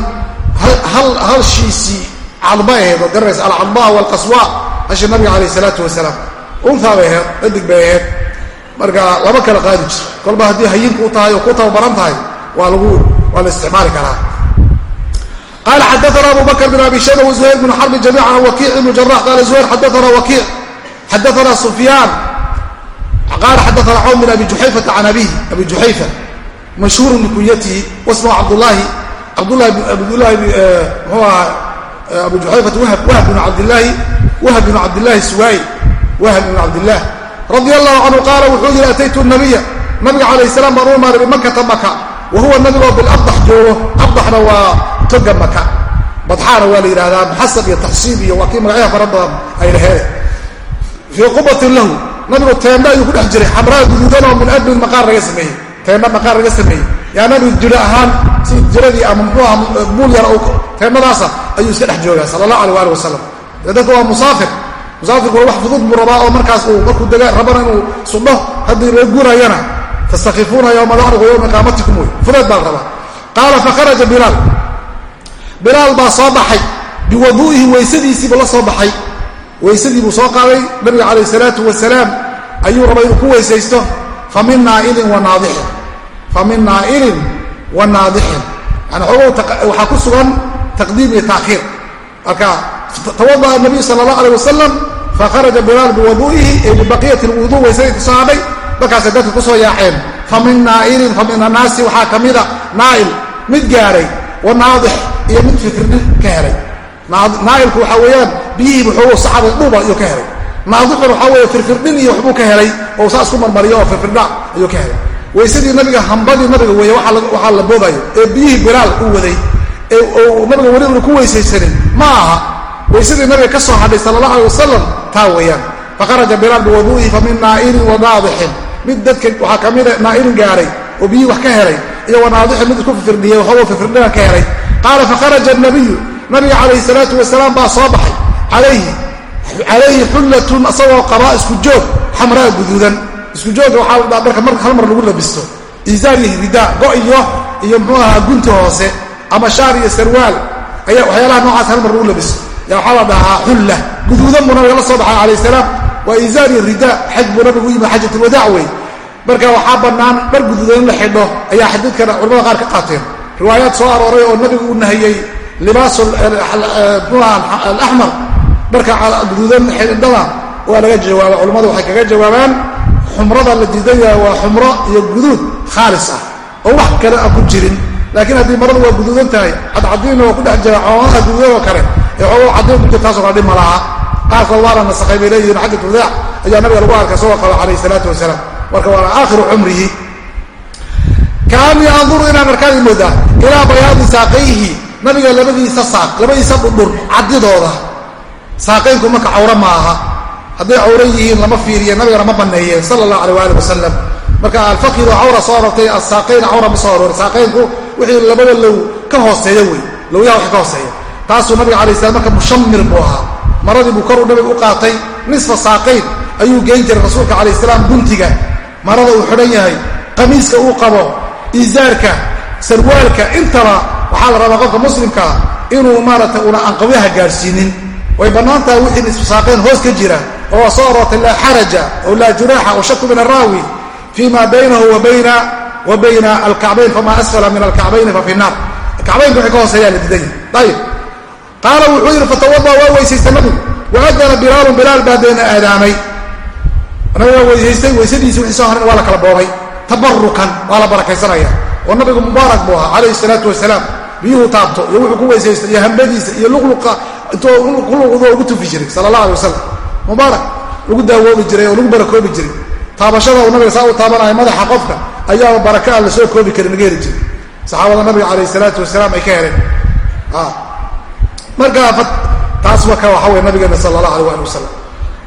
halshiisii cadba ahayd oo garanaysa alcadbaa walqaswa hashi nabiga calayh salaatu wasalaam. Untaa bay ahayd dhadig bay ahayd. Marka lama kala qaadi jiro kolba haddii hayinku u tahay oo ku tababaran tahay waa lagu waa la isticmaali karaa. Qala xadaana abu bakr bn abi shayba wazuhayr bn xarbi jamiica wakiic ibnu jarax qala zuhayr xadaana wakiic xadaana sufyaan qaala xadaana cawm bin abi juxayfata can abihi abi juxayfa mashhuuru bikunyatihi wasmahu cabdulaahi cabdulahi abdulahi mxuu ahaa abu juxayfata wahb bn cabdilaahi wahb bn cabdillahi suwaay wahb bn cabdilah radia allahu canhu qaala wuxuu yihi ataytu nabiya nabiga calayh salaam baan u imaaday bimakata maka wa huwa nabigoo bilabdax joogo abdaxna waa toga maka badxaana waa la yidhahdaa muxasab iyo taxsiib iyo waa kii magacyaha fara badan ay laheen fii qubatin lahu nabigu teembe ayuu ku dhex jiray. Xamraa guduudanoo min admin maqaar laga sameeyey. Teembe maqaar laga sameeyey. Yaa nabigu jiro ahaan si jiradii ama muxuu aha buul yar teembadaasa ayuu iska dhex joogaa sala allah aleh ali wasalam dadka waa musaafir. Musaafirku waa wax fudud buu rabaa oo markaas uu markuu dega rabana inuu sudho haddii la guurayana tastakifuuna yowma daxriku yowma iqaamatikum wey fudeed baa la rabaa. Qaala fakharaja bilaal. Bilaal baa soo baxay. Biwaduu'ihi weysadiisiibuu la soo baxay weysadii buu soo qaaday nabiga calayh salaatu wasalaam ayuu rabay inuu ku weysaysto fa min naa'ilin wa naadixin fa min naa'ilin wa naadixin. Yani xoogow waxaa ku sugan taqdiim iyo taakhiir marka tawada'a nabiyu sala allah alayh wasalam fakharaja bilaal biwaduu'ihi ee bibaqiyati lwuduu weysadii ku soo hadhay markaasay dadka ku soo yaaceen fa min naa'ilin fa waxaa ka mida mid gaaray wa naadix iyo mid fikirdhin ka helay naa'ilku waxaa weeyaan biyihiibu xoogo sacada dhuuba ayuu ka helay. Naadixun waxaa weeye firfirdhin iyo waxbuu ka helay oo saa isku marmariyo oo firfirdha ayuu ka helay. Weysadii nabiga hambadii nabiga weeye waxaa la boobayo ee biyihii bilaal u waday ee nabiga weli ku weysaysanin ma aha. Weysadii nabiga ka soo hadhay sala allah alay wasalam taa weeyaan fakharaja bilaal biwaduu'ihi fa min naa'ilin mid dadka waxaa ka mida naa'ilin gaaray oo biyihii wax ka helay iyo wa mid isku firfirdhiyey waxoogo firfirdhina ka helay. Qaala fakharaja nabiyu nabiga calayhi salaatu wasalaam baa soo baxay. Calayhi xullatun asagoo qabaa isku joog xamraa guduudan. Isku joogga waxaa marka mar hal mar lagu labisto. Iisaar iyo ridaa go iyo muxuu ahaa gunta hoose ama shaar iyo sarwaal. Ayaa waxyaalaha noocaas hal mar lagu labisto. Yaa waxaa la dhahaa xulla. Guduudan buu nabiga la soo baxay calayh salaam. Waa iisaar iyo ridaa xaj buu nabigu u yimi xajatulwadaac wey marka waxaa bannaan dhar guduudan la xidho ayaa xadiidkana culamada qaar ka qaateen. Riwaayaad soo arooray oo nabigu uu nahiyey libaas alaxmar dharka guduudan xidhada waa laga jawaaba culammadu waxay kaga jawaabaan xumrada la diidan yahay waa xumro iyo guduud khaalis ah oo wax kale aan ku jirin. Laakiin haddii maradu waa guduudan tahay cadcadiinna waa ku dhex jira coomaha guduudan oo kale ee xoogo caddiin ku jirtaasoo kale dhib ma laha. Qaarkood waa la nasakhay bay leeyihiin xajat wadaac ayaa nabiga lagu arkay isagoo qaba calayhi salaatu wasalaam marka waa nabiga labadiisa saaq labadiisa dhudhur caddidooda. Saaqaynku marka cawro ma aha. Hadday cawro yihiin lama fiiriye nabigana ma banneeyeen sala allahu alay waali wasalam marka alfakidu cawra soo arortay asaaqayn cawra ma soo aroori saaqaynku wixii labada low ka hooseeya wey lowyaha wax ka hooseeya taasuu nabiga alay slam marka mushamir buu ahaa. Maradii buu koruu nabiga u qaatay nisfa saaqayn ayuu geyn jiray rasuulka calayh salaam guntiga. Marada uu xidhan yahay qamiiska uu qabo izaarka sarwaalka intaba waxaa la rabaa qofka muslimkaa inuu maarata una anqawyaha gaadhsiinin. Way bannaan wixii nisfusaaqayn hoos ka jira oo soo laa xaraja oo laa junaaxa oo min araawi fii ma baynahu wa bayna alkacbayn famaa asfala min alkacbayni fa fi naar. Kacbaynka wixii ka hooseeyaa la diidan. Yahay ayib qaala wuxuu yidhi fatawada waa weysaystay nabigu waadana bilaalun bilaal baa deena aadaamay. Nabigu waa weysaystay weysadiisi wixii soo haran waa la kala boobay. Tabarukan waa la barakaysanaya oo nabigu mubaarak buu ahaa calayhi salaatu wasalaam. Biyuhu taabto iyo wuxuu ku weysaysto iyo hambadiisa iyo luqluqa intuu luqluqdo ugu tufi jiray sala allah alay wasalam mubaarak lagu daawoobi jiray oo lagu barakoobi jiray. Taabashada uu nabiga saa u taabanaya madaxa qofka ayaaba baraka aan koobi karin laga heli jiray saxaabada nabiga calayh isalaatu wasalaam ay ka heleen. Markaa taas marka waxa wey nabigeena sala allah alay ali wasalam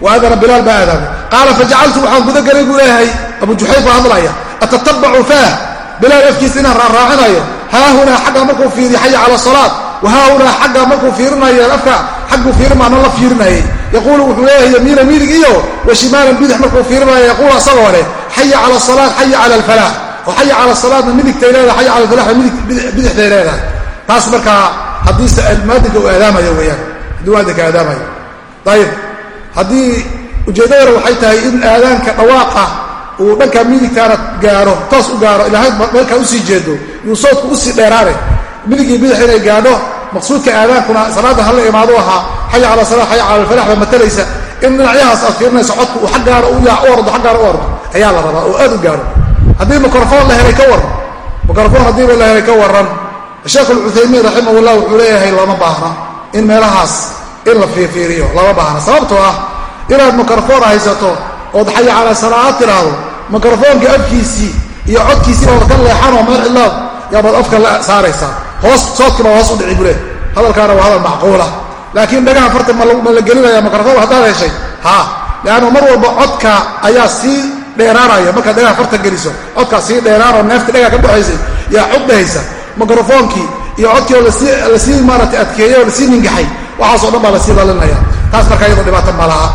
waadana bilaal baa aadaamay qaala fajacaltu waxaan gudagelay buu leeyahay abu juxayf baa hadlaya atatabacu faah bilaal afkiisa inaan raaraacinayo haahunaa xagga markuu fiiriy xaya cala salaat. Wahaahunaa xagga markuu fiirinayo afka. Xagguu fiirimaana la fiirinayay yaquulu wuxuu leeyahay yamiina midig iyo wa shimaalan bidix markuu fiirinayo yaquulu asagoo leh xaya cala salaat xaya cala alfalaax oo xaya cala salaatna midigtay leedahay xaya cala alfalaxna bidixday leedahay. Taas markaa haddii muadinka uu aadaamayo weyaan haddii muadinka aadaamayo. Ayib haddii ujeeddadana waxay tahay in aadaanka dhawaaqa uu dhanka midigtaana gaaro toos u gaaro ilaahay meelkaa u sii jeedo yuu soodku u sii dheeraane midigii bidix inay gaadho maqsuudka aadaankuna salaadda hala imaado ahaa xaya cala sala xaya cala alfalax baa matalaysa. In dhinacyahaas aad fiirinayso codku uu aggaara u ordo aggaara u ordo ayaa la rabaa oo aad u gaaro haddii microfoon la helay ka waran microfoon haddiiba la helay ka waran sheekh alcuthaymiin raximahullah wuxuu leeyahay lama baahna in meelahaas in la fiirfiiriyo lama baahna. Sababtoo ah inaad microfoon haysato ood xaya cala salaad tiraahdo microfoonka afkiisii iyo codkiisii baad ka leexanoo meel cidlaad yaabaad afka la saaraysaa. Hoos soodkiiba hoos u dhici bule hadalkaana waa hadal macquula. Laakiin dhagaha farta ma la gelinaya microfoon haddaad heshay ha leanna mar walba codka ayaa sii dheeraanaya. Markaad dhagaha farta geliso codkaa sii dheeraanoo neefta dhagaha ka baxaysay yaa cod dhahaysa. Microfoonkii iyo codkii oo la sii maarata adkeeyey oo la sii ningaxay waxaasoo dhan baa la sii lalinaya taas markaa iyadoo dhibaata ma laha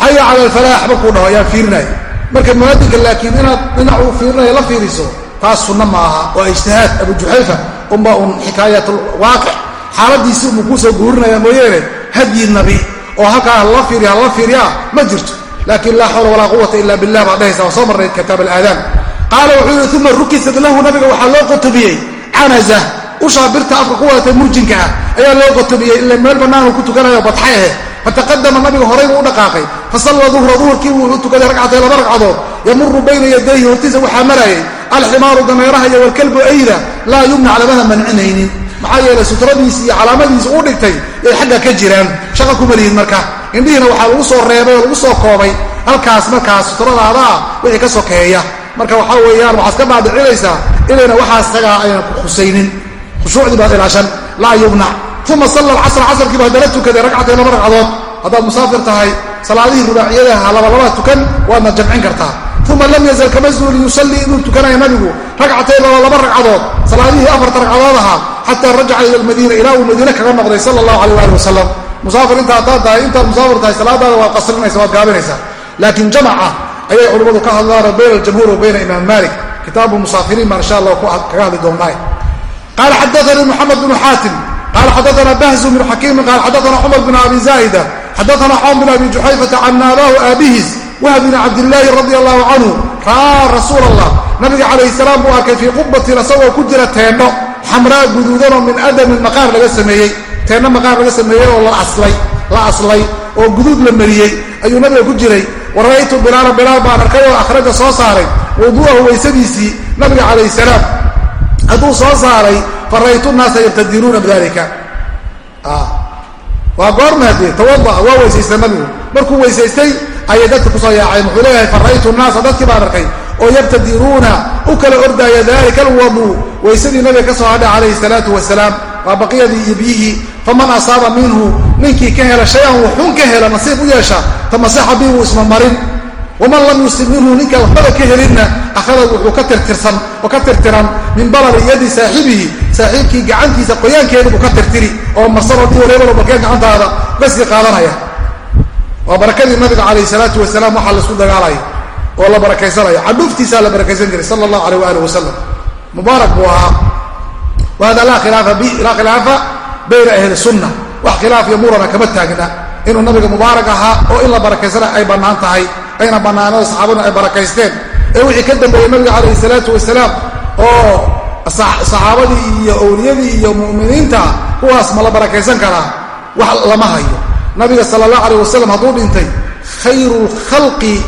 xaya cala alfalaax markuu dhaho ayaan fiirinaya marka muadinka laakiin inaad dhinac uu fiirinaya la fiiriso taas sunna ma aha. Waa ijtihaad abu juxayfa unba un xikaayat waaqic xaaladiisii unbuu kuusoo guurinaya mooyeene hadyi nabi oo halkaa hala fiiriya hala fiiriyaa ma jirto. Laakiin laa xawla walaa quwata ila billah baad dhehaysa waa soo marnay kitaab alaadaan. Qaala wuxuu yihi uma rukisat lahu nabiga waxaa loo qotobiyey canaza ushaa birta afka ku wadatay murjinka ah ayaa loo qotobiyey ila meel bannaanuu ku tukanayo badxay ahe fataqadama nabiga horay buu u dhaqaaqay fasalla duhra duhurkii buu tukaday ragcatay laba ragcadood yamuru bayna yadayhi hortiisa waxaa marayay alximaaru dameeraha iyo walkalbu ayda laa yumnac lamana mancinaynin maxaa yeelay sutradiisi iyo calaamadiisi u dhigtay yay xagga ka jiraan shaqa kuma lihin marka indhihiina waxaa lagu soo reebay oo lagu soo koobay halkaas markaas sutradaada ah wixii ka sokeeya marka waxaa weeyaan waxaad ka dhaadhicinaysaa inayna waxaas isagaa aynan ku khusaynin khushuucdii baad ilaashan laa yumnac uma salla alcasra casarkii baa dala tukaday ragcatay laba ragcadood haddaad musaafir tahay salaadihii rubaaciyadaha labalabada tukan waadna jamcin kartaa uma lam yazal kama zuuli yusallii inuu tukanaya nabigu ragcatay laba laba ragcadood salaadihii afarta ragcadood ahaa xataa rajaca ila almadiina ilaa uu madiine kaga noqday sala allahu aleyh ali wasalam musaafir inta haddaad tahay intaad tahay salaadaada waad qasrinaysa waad gaabinaysaa laakiin jamaca ayay culimmadu ka hadlaan bayna aljamhuur bayna imaam malik kitaabu musaafiriin baan insha allah kaga hadli doonaa qaala xadaanii muxamed bnu qala xadaana bahzu bnu xakiimin qala xadaana cumar bn abi zaa'ida xadaana xom bn abi juxayfata can naabahu aabihiis wahb bn cabdillaahi radi allahu canhu ra'aa rasuul allah nabiga calayhi salaam buu arkay fii qubatin asagoo ku jira teenno xamraa guduudanoo min adamin maqaar laga sameeyey teenno maqaar laga sameeyey oo la aslay oo guduud la mariyey ayuu nabiga ku jiray wa ra'aytu bilaala bilaal baan arkay oo akhraja soo saaray wuduu'ahu waysadiisii nabiga calayhi salaam hadduu soo saaray fa ra'aytu nnaasa yabtadiruuna bidalika waa goorma hadee tawada waa weysaystay nabigu. Markuu weysaystay ayay dadka ku soo yaaceen wuxuu leeyahay fa ra'aytu nnaasa dadkii baan arkay. Oo yabtadiruuna u kala ordaaya dalika alwaduu weysadii nabiga ka soo hadhay calayhi salaatu wasalaam waa baqiyadii iyo biyihii. Faman asaaba minhu ninkii ka hela shay-an wuxuun ka hela nasiib u yeesha tamasaxa bii wuu ismamarin waman lam yusib minhu ninkaan waxbaba ka helinna akhada wuxuu ka tirtirsan oo ka tirtiran min balali yadi saaxibihi saaxiibkii gacantiisa qoyaankeeda buu ka tirtiri oo marsan oo diwaleebalo balkeen gacantaada gasii qaadanaya waa barakadii nabiga calayhi salaatu wasalaam waxaa la isku dagaalaya oo la barakaysanaya cadhuuftiisaa la barakaysan jiray sala allahu aleyh waali wasalam mubaarak buu ahaa wahada laa khilaafa bayna ahli sunna wax khilaaf iyo murana kama taagna inuu nabiga mubaarak ahaa oo in la barakaysana ay bannaan tahay ayna bannaanada saxaabaduna ay barakaysteen. Ee wixii ka dambeeyey nabiga calayhi salaatu wasalaam oo saxaabadii iyo owliyadii iyo mu'miniinta kuwaas ma la barakaysan karaa? Wax lama hayo. Nabiga sala allah alayh wasalam hadduu dhintay khayru lkhalqi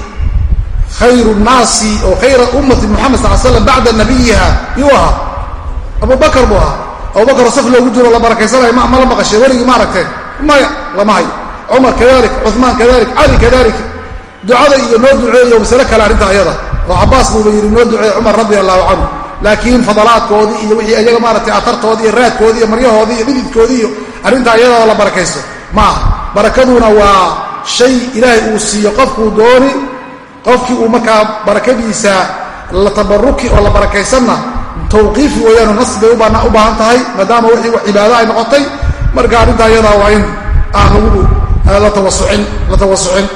khayru nnaasi oo khayra ummati muxamed sal slam bacda nabiyiha yuu ahaa. Abubakar buu ahaa. Abubakar saf loogu jiro la barakaysanayo ma la maqashay weligii ma aragteen. Maya lama hayo. Cumar kadalik cumaan kadalik cali kadalik ducada iyo noo duceeyo masale kale arrinta ayada oo cabaas buuba yidhi noo duceeye cumar radia allahu canhu. Laakiin fadalaadkoodii iyo wixii ayaga maaratay atartoodii iyo raadkoodii iyo maryahoodii iyo dhididkoodii iyo arrinta ayada la barakaysto. Ma aha. Barakaduna waa shay ilaahay uu siiyo qofkuu dooni qofkii uu markaa barakadiisa la tabaruki oo la barakaysanna tawqiifi weeyaano nas bay u baahan tahay maadaama wixii cibaado ay noqotay marka arrinta ayadaa waa in aan lagu la tawasucin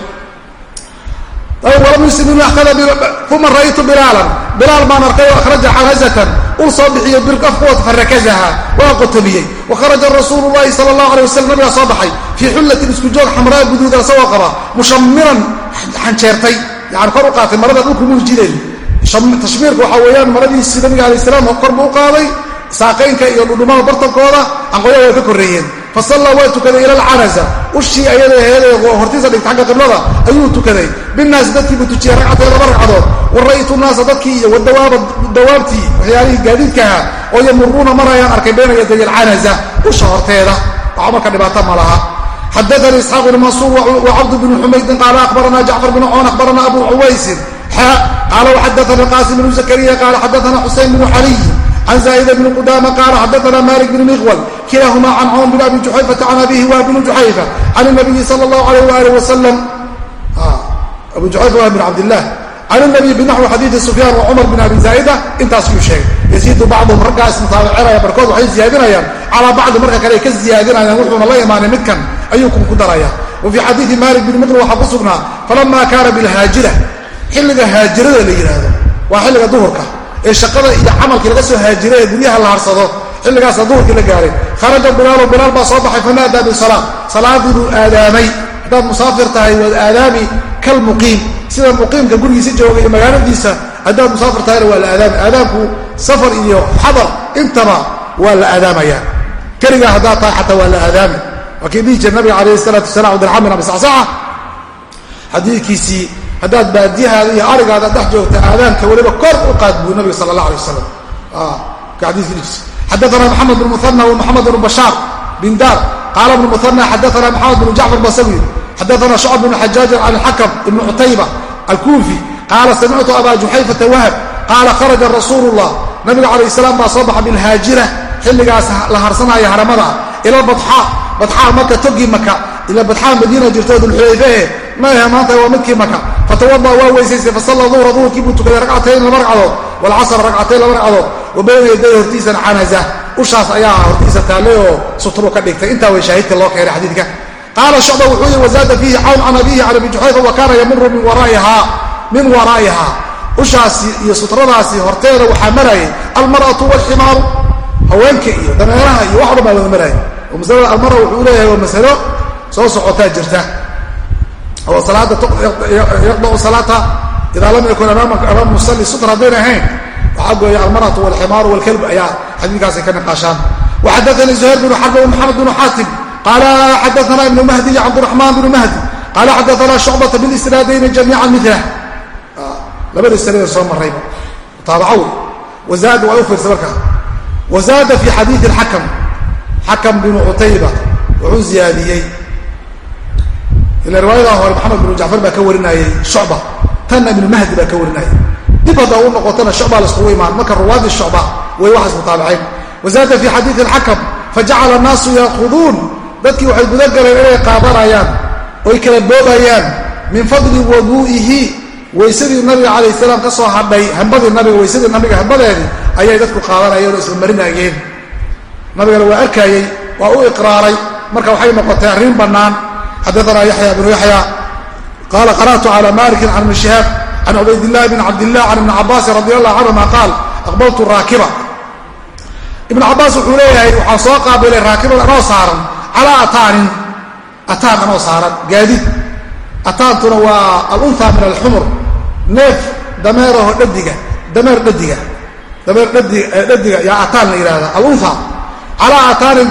uma ra'aytu bilaalan bilaal baan arkay oo akhraja canazatan ul soo bixiyo birkafkuwa farakazaha waa qotomiyey wa kharaja rasuulu llahi sala allahu alay wasalam nabigaa soo baxay fii xullatin isku joog xamraa guduuda isagoo qaba mushamiran xanjeertay yani kor u qaatay marada dhulku muujideen tashmiirka waxaa weeyaan maradiisii nabiga alay salaam kor buu qaaday saaqaynka iyo dhudhumada bartankooda anqoya way ka korreeyeen fa sallaa waa tukaday ila alcanaza ushii ayada heedee hortiisa dhigta xagga qiblada ayuu tukaday binnaasi dadkii buu tujiyey ragcatay laba ragcadood wa ra'ytu dadkii iyo wadawaaba dawaabtii waxyaalihii gaadiidkaha oo yamuruuna marayaan arkay bayna yaday alcanaza usha horteeda waxa marka dhibaato ma laha xadaanii isxaaq bn mansuur wacabd bn xumaydin qaala akhbarana jacfar bn coon akhbarana abu cuwaysin qaala waxadaana qaasim bnu zakariya qaala xadaana xuseyn bnu can zaa'ida bni qudaama qaala xadaana malik bn miqwal kilahuma can coon bn abi juxayfata can abihi wa bnu juxayfa can nabiyi sala allahu alayh waalih wasalam abu juxayfa waa bn cabdilah can nabiy binaxwi xadiidi sufyaan wa cumar bin abi zaa'ida intaasuu sheegay yaziidu bacduhum raggaas mutaabicinaya barkood waxay ziyaadinayaan calaa bacdi marka kale ay ka ziyaadinayaan wuxuuna la imaanay midkan ayuu ku daraya wa fii xadiidi malik bni miqwal waxaa ku sugnaa falama kaana bilhaajira xilliga haajirada la yidhaahdo waa xilliga duhurka ee shaqada iyo camalkii laga soo haajira ee guryaha la harsado xilligaasa duhurkii la gaaray kharaja bilaalo bilaal baa soo baxay fanaadaa bisalaa salaadii buu aadaamay. Haddaad musaafir tahay waad aadaami kalmuqiim sida muqiimka gurigiisa jooga iyo magaaladiisa haddaad musaafir tahayna waa la aadaami. Aadaamku safar iyo xadar intaba waa la aadaamaya. Keligaa haddaad tahay xataa waa la aadaami. Waa kii dhihi jira nabiga calayhi salaatu wasalam abdilxaam bin abi sacsaca. Xadiidkiisii haddaad baadiyahaada iyo arigaada dhex joogta aadaanka weliba kor u qaad buu nabiga sala allah alay wasalam xadaana la badxaa. Madiina jirto dulxulayfehe maahe maanta waa midkii maka fatawada waa weysaystay fasalla duhra duhurkii buu tukaday ragcatayn laba ragcadood walcasr ragcatayn laba ragcadood. Wa bayna yaday hortiisana canaza. Ushaas ayaa hortiisa taallay oo sutru ka dhigtay. Intaa way shaahidka loo keenay xadiidka. Qaala shucba wuxuu yihi wazaada fiihi cawn can abihi can abi juxayfa wa kaana yamuru min waraa'iha ushaasi iyo sutradaasi horteeda waxaa marayay almar'atu walximaaru haweenka iyo dameeraha iyo wax dhan baa wada oo salaada yaqdau salaata idaa lam yakun amaam musalli sutra haddayn ahayn waxaa gooya almaratu walximaaru walkalb ayaa xadiidkaasay ka niqaashaan waxadaanii zuhayr bnu xarb wmaxamed bnu xaatim qaala xadaana ibnu mahdi cabdiraxmaan bnu mahdi qaala xadaana shucbata bilisnaadayni jamiica milah labada isnaad soo marayba mutaabaco wey. Wazaada waa u fiirsa markaa wazaada fi xadiidi xakam xakam binu cutayba wuxuu ziyaadiyey ila riwaayadaa hore maxamed binu jacfar baa ka warinayey shucba tanna ibnu mahdi baa ka warinayay dib haddaa u noqotona shucbaa laiskugu imaan marka ruwaadii shucba way waxaas mutaabaceen wazaada fi xadiidi alxakam fajacala annaasu yaakuduun dadkii waxay gudagaleen inay qaadanayaan oy kala boobayaan min fadli waduu'ihi weysadii nabiga calayh salaam ka soo hadhay hambadii nabiga weysadii nabiga hambadeedii ayay dadku qaadanayeen oo isla nabigana waa arkayey waa u iqraaray marka waxay noqotay arrin bannaan xadaana yaxya bnu yaxya qaala qara'tu cala malikin can ibni shihaab can cubaydillahi bn cabdillah can ibni cabaasin radi allahu canhuma qaal aqbaltu raakiba ibnu cabaas wuxuu leeyahay waxaan soo qaabilay raakiban anoo saaran calaa ataanin ataan anoo saaran gaadiid ataantuna waa alunha min alxumur neef dameeraho dhadiga dameer dhadiga dameer dhadiga yaa ataan la yidhahda alunha calaa ataanin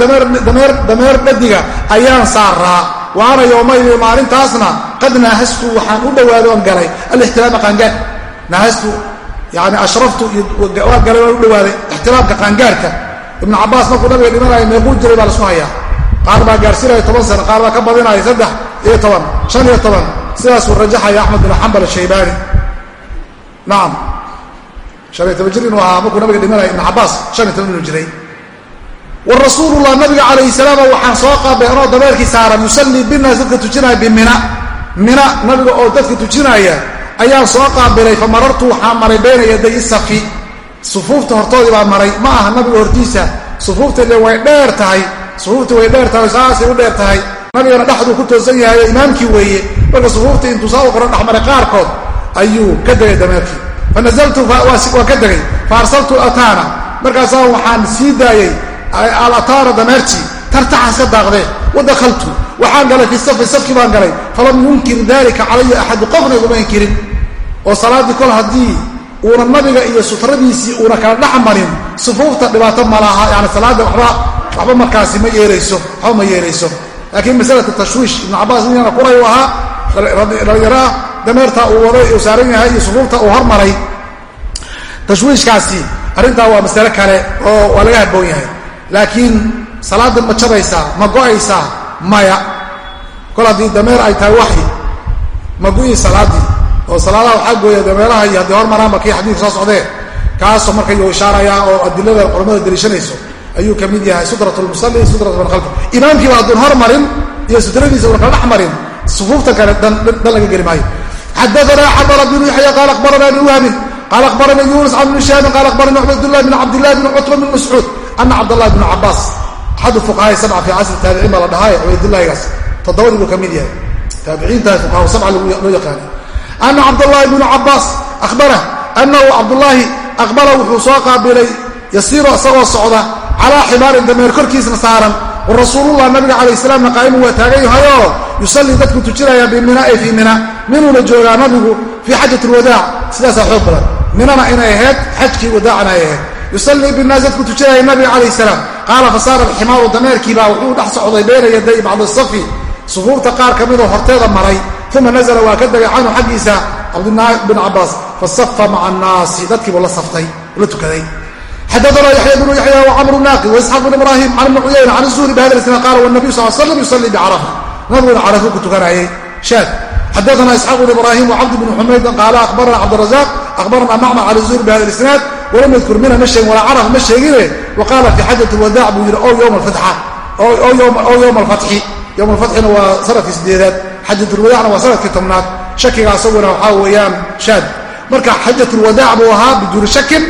dameer dhadiga ayaan saaraa wa ana maalintaasna qad naahastu waxaan u dhowaaday oon galay. Alixtilaama qaangaan naahastu yani ashraftu waa galay waa u dhawaaday ixtiraamka qaangaarka ibnu cabaas markuu nabiga dhimanaya meequu jiray baa la isku hayaa. Qaar baa gaarsiinaya toban sano qaar baa ka badinaya saddex iyo toban shan iyo toban. Sidaasuu rajaxaya axmed bin xambal ashaybaani nacam shan iyo toban jir inuu ahaa markuu nabiga dhimanaya ibnu cabaas shan iyo toban inuu jiray wa rasuulullah nabiga calayhi salaam waxaan soo qaabay anoo dabeerkii saaran yusallii binaas dadka tujinaya bimina mina. Nabiga oo dadka tujinaya ayaan soo qaabilay fa marartu waxaa maray bayna yaday isafi. Sufuufta hortoodii baa maray. Ma aha nabiga hortiisa sufuufta ile way dheer tahay. Sufuufta way dheer tahay saasay u dheer tahay. Nabigana dhexduu ku toosan yahay oo imaamkii weeye. Marka sufuufta intuu saa u qoro dhexmaray qaarkood ayuu ka degay dameerkii. Fa nazaltu waan ka degay. Fa arsaltu ataana. Markaasaa waxaan sii daayey alataana dameertii tartaxas ka daaqdee wadakhaltu waxaan galay fi safi safkii baan galay falam yunkir dalika calaya axadu qofna iguma inkirin. Oo salaaddii kol haddii uuna nabiga iyo sutradiisii uuna kala dhex marin sufuufta dhibaato malaha yani salaadda waba waxba markaasi ma yeerayso waxba ma yeerayso. Laakiin masalatu tashwiish ibnu cabaas ninana kuray u ahaa dhalinyaro ah dameerta uu waday uu saaran yahay iyo sufuufta uu hormaray. Tashwiishkaasi arrintaa waa masale kale oo waa laga haboon yahay laakiin salaadda ma jabaysaa ma go'aysaa maya. Kol haddii dameer ay tahay waxyi ma gu'ii salaaddii oo salaadaha waxaa gooya dameeraha iyo haddii hormaraanba kii xadiidka soo socdee kaasoo marka yuu ishaarayaa oo adilada culamada deliishanayso ayuu ka mid yahay sudrat lmusalli sudrat man khalfa. Imaamkiiba hadduun hormarin iyo sutradiisa una kala dhex marin sufuufta kale dan laga geli maayo. Xadaana xabara binu yaxya qaala akhbarana ibn wahbin qaala akhbarana yuunus can ibni shaamin qaala akhbarana cubaydullah bn cabdillahi bn cutba bn mascuud ana cabdallahi bn cabaas axadu fuqahaai sabca fi casri taabiciin baa la dhahay cubaydullahigaas toddobadii buu ka mid yahay taabiciinta fuqaha sabca loo yaqaana ana cabdاllahi bnu cabaas ahbara anahu cabdullaahi aqbala wuxuu soo qaabilay yasiiru isagoo socda calaa ximaarin dameer korkiisna saaran wa rasuulullah nabiga calayh salaamna qaa'imu waa taagan yahayoo yusallii dadku tujinaya bimina ay fii mina minuuna joogaa nabigu fii xajat lwadaac sidaasaa xoog minana inay ahayd xajkii wadaacana ay ahayd yusallii binaas dadku tujinaya nabiga calayh salaam. Qaala fasaara alximaaru dameerkiibaa wuxuu dhex socday bayna yaday bacdi safi sufuufta qaar ka midoo horteeda maray. Uma nazla waa ka degay canhu xaggiisa cabdulaahi bin cabaas fasafa maca annaasi dadkiibuu la saftay la tukaday. Xadaana yaxya bnu yaxya wcamru naaqi waisxaaq bn ibrahim can ibni cuyayna can zuhri bihada isna qaala wnabiyu sal slam yusalii bicarafa nabiguna carafu ku tukanayay. Shaad. Xadaana isxaaq bn ibrahim wcabd bn xumayd qaala akhbarana cabdirazaq akhbarana macmar cala zuhri bihada isnaad walam yadkur mina ma sheegin walaa caraf ma sheegine? Wa qaala fi xajat lwadaac buu yidhi o yowma alfatxi yowma alfatxina waa sannadkii sideedaad xajatulwadacna waa sannadkii tobnaad shakiga asaguna waxaa weeyaan shaad. Marka xajatulwadaac buu ahaa biduuni shakin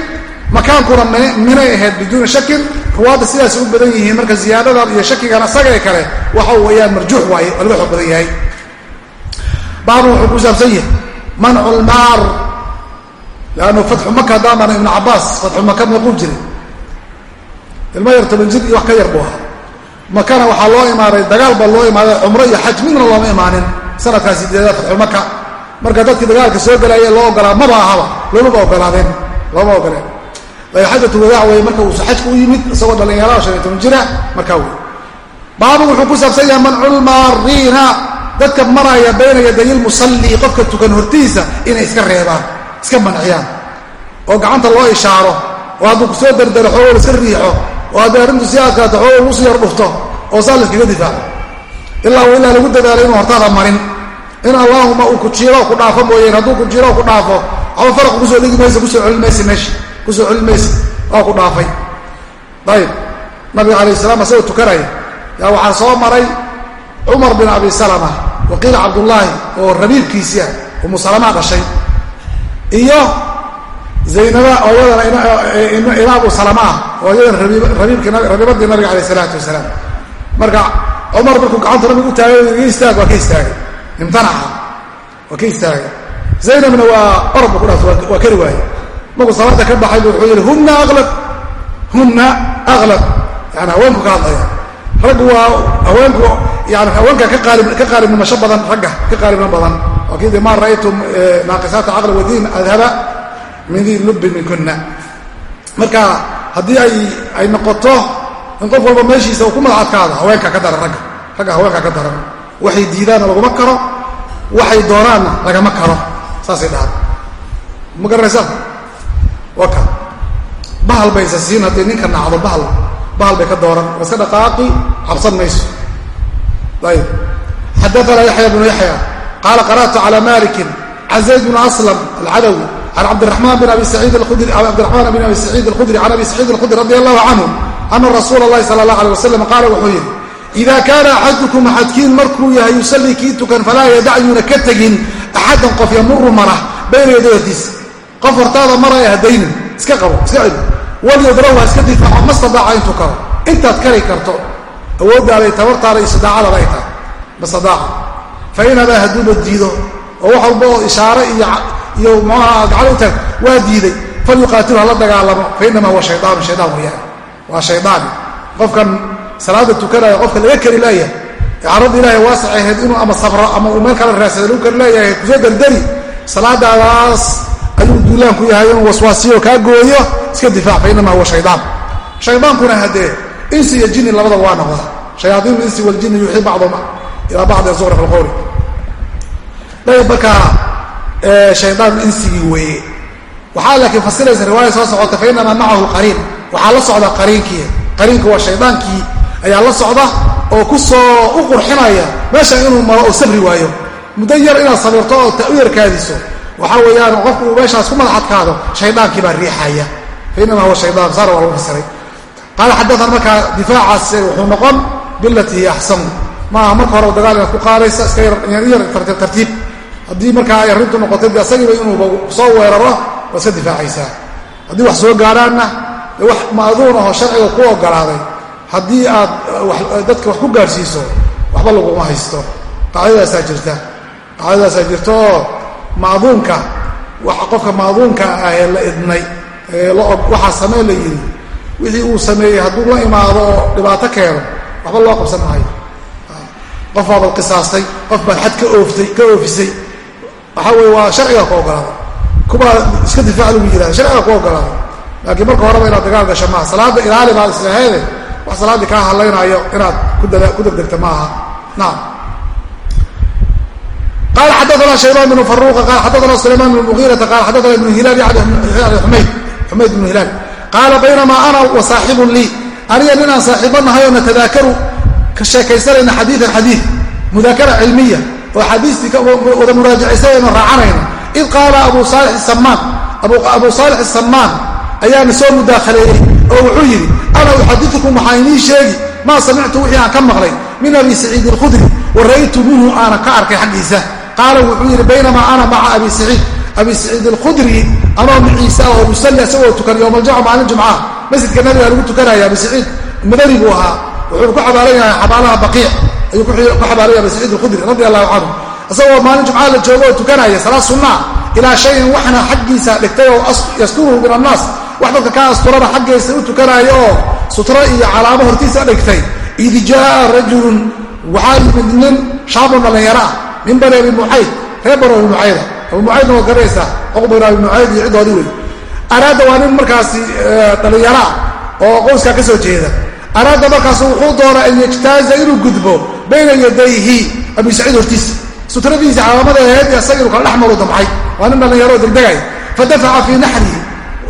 makaankuna minay ahayd biduuni shakin ruwaadda sidaas u badan yihiin marka ziyaadadan iyo shakigan asagae kale waxa weeyaan marjuux waaye waa laga xoog badan yahay. Baabu wuxuu ku saabsan yahay mancu lmaar lannu fatxu maka haddaaman ibnu cabaas fatxu maka meequu jiray ilmo yar toban jir iyo wax ka yar buu ahaa makana waxaa loo imaaday dagaal baa loo imaaday cumro iyo xaj midna looma imaanin sanadkaa sideedaad fatxu maka marka dadkii dagaalka soo gelaye loo ogolaa maba ahaba loomaba ogolaadeen looma ogoleen xajatu wadaac wey marka uusa xajka u yimid isagoo dhallinyarada shan iyo toban jira markaa wey baabu wuxuu ku saabsan yahay manculmaariina dadka maraya bayna yaday lmusalli qofka inay iska reebaan iska manciyaan oo gacanta loo ishaaro oo hadduu ku soo dardaro xoogoo iska riixo oo haddii arrintu si adkaato xoogoo lagu sii yar dhufto oo saa laskaga difaaco ilaa ilaa lagu dadaalo inuu hortaada marin. In allaahuma uu kujiiro ku dhaafo mooyeen. Hadduu kujiiro ku dhaafo. Waxba faraq ku soo dhigi maysa ku soo celin maysa meesha ku soo celin maysa. Waa ku dhaafay. Ayib nabiga calayh salaam asagoo tukanaya yaa waxaa soo maray cumar bin abi salama waqiila cabdullaahi oo rabiibkiisii ah umu salamaa dhashay iyo zaynaba oo iyadana ina abu salama ah oo iyadana rabiibadii nabiga calayh isalaatu wasalaam. Marka cumar markuu gacanta nabiga u taagay iga istaag waa ka istaagay. Imtanaca waa ka istaagay. Zaynabna waa orod ku dhaafta waa kari waaye markuu salaada ka baxay wuxuu yidhi hunna alab hunna aklab yani haweenku ka hadlaya. Raggu waa haweenku yani haweenka ka qaalibnimasho badan ragga ka qaalibnimo badan waa kii de ma ra'aytum naaqisaata caqli wadiin adhaba min di lubbi min kunna marka haddii ay ay noqoto in qof walba meeshiisa uu ku madax adkaado haweenka ka daran ragga ragga haweenka ka daran waxay diidaanna laguma karo waxay doonaanna lagama karo saasay dhahaan ma garanaysaa waka bahal baysa siin hadday ninka nacdo bahal bahal bay ka dooran waa iska dhaqaaqi cabsan mayso ayb xadaana yaxya bnu yaxya qaala qara'tu cala malikin can zayd bn aslam alcadawi can cabdiramaan bin abi saciid alkhudri can abi saciid alkhudri radi allahu canhu ana rasuula allahi sala allah alay wasalam qaala wuxuu yidhi ida kaana axadukum axadkiin markuu yahay yusallii kii tukan falaa yadac yuuna ka tegin axadan qof yamuru mara bayna yaday hortiisa qof hortaada maraya hadaynin iska qabo iska celi walyadraw ha iska difaaco ma stadaaca intuu karo intaad kari karto awooddaada tabartaada iyo sadaacadaba ay tahay mastadaaca fa in abaa hadduuba diido oo wax walba oo ishaare iyo muxuaha gacan waa diiday falyuqaatilu hala dagaalamo fa inama huwa shayaanu shayaan wayaan waa shaydaani qofkan salaada tukanaya qofka laga kari leeyahay ee carradda ilaahay waasac ahayd inuu ama sabro ama uu meel kala raadsada lagu kari leeyahay ku soo dardari salaadaadaas ayuu duulaan ku yahay inuu waswaasiyo kaa gooyo iska difaac fa inama huwa shayaan shaydaankuna haddee insi iyo jini labadaba waa noqda shayaaiin insi waljini yuuxii bacdum ilaa bacdi zuqraf alqowli dayb markaa shaydaan insigii weeye. Waxaa laakiin fasiraysa riwaaya soo socota fa inamaa macahu qariin. Waxaa la socda qariinkii qariinka waa shaydaankii ayaa la socda oo ku soo u qurxinaya meesha inuu maro oo sabri waayo. Muddo yar inaad sabirto oo u yarkaadiso waxaa weeyaan qofku uu meeshaas ku madaxadkaado shaydaankii baa riixaya. Fa inamaa huwa shayaan saar waa lagu fasiray qaala xadaana markaa difaacaas wuxuu noqon bilatii hiya axsanu maaha marka hore dagaal inaad ku qaadaysa iska yar tartiib. Haddii markaa ay arrintu noqotay de asagiiba inuuba soo weeraro waa iska difaacaysaa. Haddii wax soo gaaraanna de wax ma'duun ahoo sharciga ku ogolaaday haddii aad dadka wax ku gaadhsiiso waxba laguma haysto. Qaacidadaasaa jirta. Qaacidadaasaa jirta oo ma'duunka qofka ma'duunka ah ee la idnay ee waxaa samee la yidhi. Wixii uu sameeyey hadduu la imaado oo dhibaato keeno waxba loo qabsan maayo qof baabad qisaastay qof baad xad ka ooftay ka oofisay. Waxaa weye waa sharciga ku ogolaada kubaa iska difaac lagu yihahda sharciga ku ogolaada laakiin marka horeba inaad dagaal gasho maaha. Salaadda ilaali baad islaheede wax salaaddii kaa hadlaynaayo inaad ku degdegta ma aha naam. Qala xadaana shaybaan bnu faruqa qala xadaana sulaymaan bn mugiirata qala xadaana ibnu hilaal yani xumayd xumayd ibnu hilaal. Qaala baynamaa ana wa saaxibun lii. Aniga nin aan saaxiibanahay oo natadaakaru ka sheekaysanayna xadiian xadiid mudaakara cilmiya oo xadiistii wada muraajacaysanayna raacanayna. Id qaala abu saalix samaan abu saalix asamaan ayaana soo mudaahaleeyey oo wuxuu yidhi ana uxadiukum waxaa inii sheegi maa samictu wixii aan ka maqlay min abi saciid alkhudri wa ra'aytu minhu aanan ka arkay xaggiisa. Qaala wuxuu yidhi baynamaa ana maca abi saciid abi saciid alkhudri anoo maciisa oo yusalli isagoo tukan yowma aljamca maalin jumcaha masjidka nabiga lagu tukanaya abi saciid madani buu ahaa wuxuu ku xabaalan yahay xabaalaha baqiic. Ayuu ku xabaalan yahay abi saciid alkhudri radi allahu canhu isagoo maalin jumcaha la joogo oo tukanaya salaad sunnaa ilaa shayin waxna xaggiisa dhigtay oo yasturuhu min annaas. Wax dadka ka asturana xaggiisa u tukanaayo oo sutro iyo calaamo hortiisa dhigtay. Id jaaa rajulun waxaa yimid nin shaabun dhallinyaro ah min bani abi mucayd reer banu abi mucayda abu mucaydna waad garanaysaa oqbanu abi mucayd iyo ciddoodii wey araada waa nin markaasi dhallinyaro ah oo qoyskaa ka soo jeeda araada markaasu wuxuu doonaa an yajtaaza inuu gudbo bayna yadayhi. Abi saciid hortiisa sutradiisa calaamada aheed isaga inuu kala dhex maru damcay waa nin dhallinyaro degdegay. Fadafaca fii naxrihi.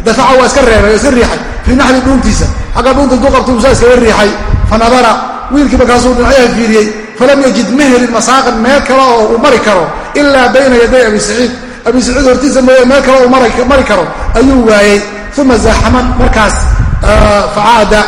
Dafaca waa iska reebay iska riixay. Fii naxri dhuuntiisa. Xagga dhuunta intuu qabta uusaa iskaga riixay. Fa nadara. Wiilkii markaasuu dhinacyaha fiiriyey. Falam yajid ma helin masaaqan meel kale oo uu mari karo ilaa bayna yaday abi saciid. Abi saciid hortiisa mooye meel kale uu mari karo. Ayuu waayey. Uma zaaxaman markaas facaada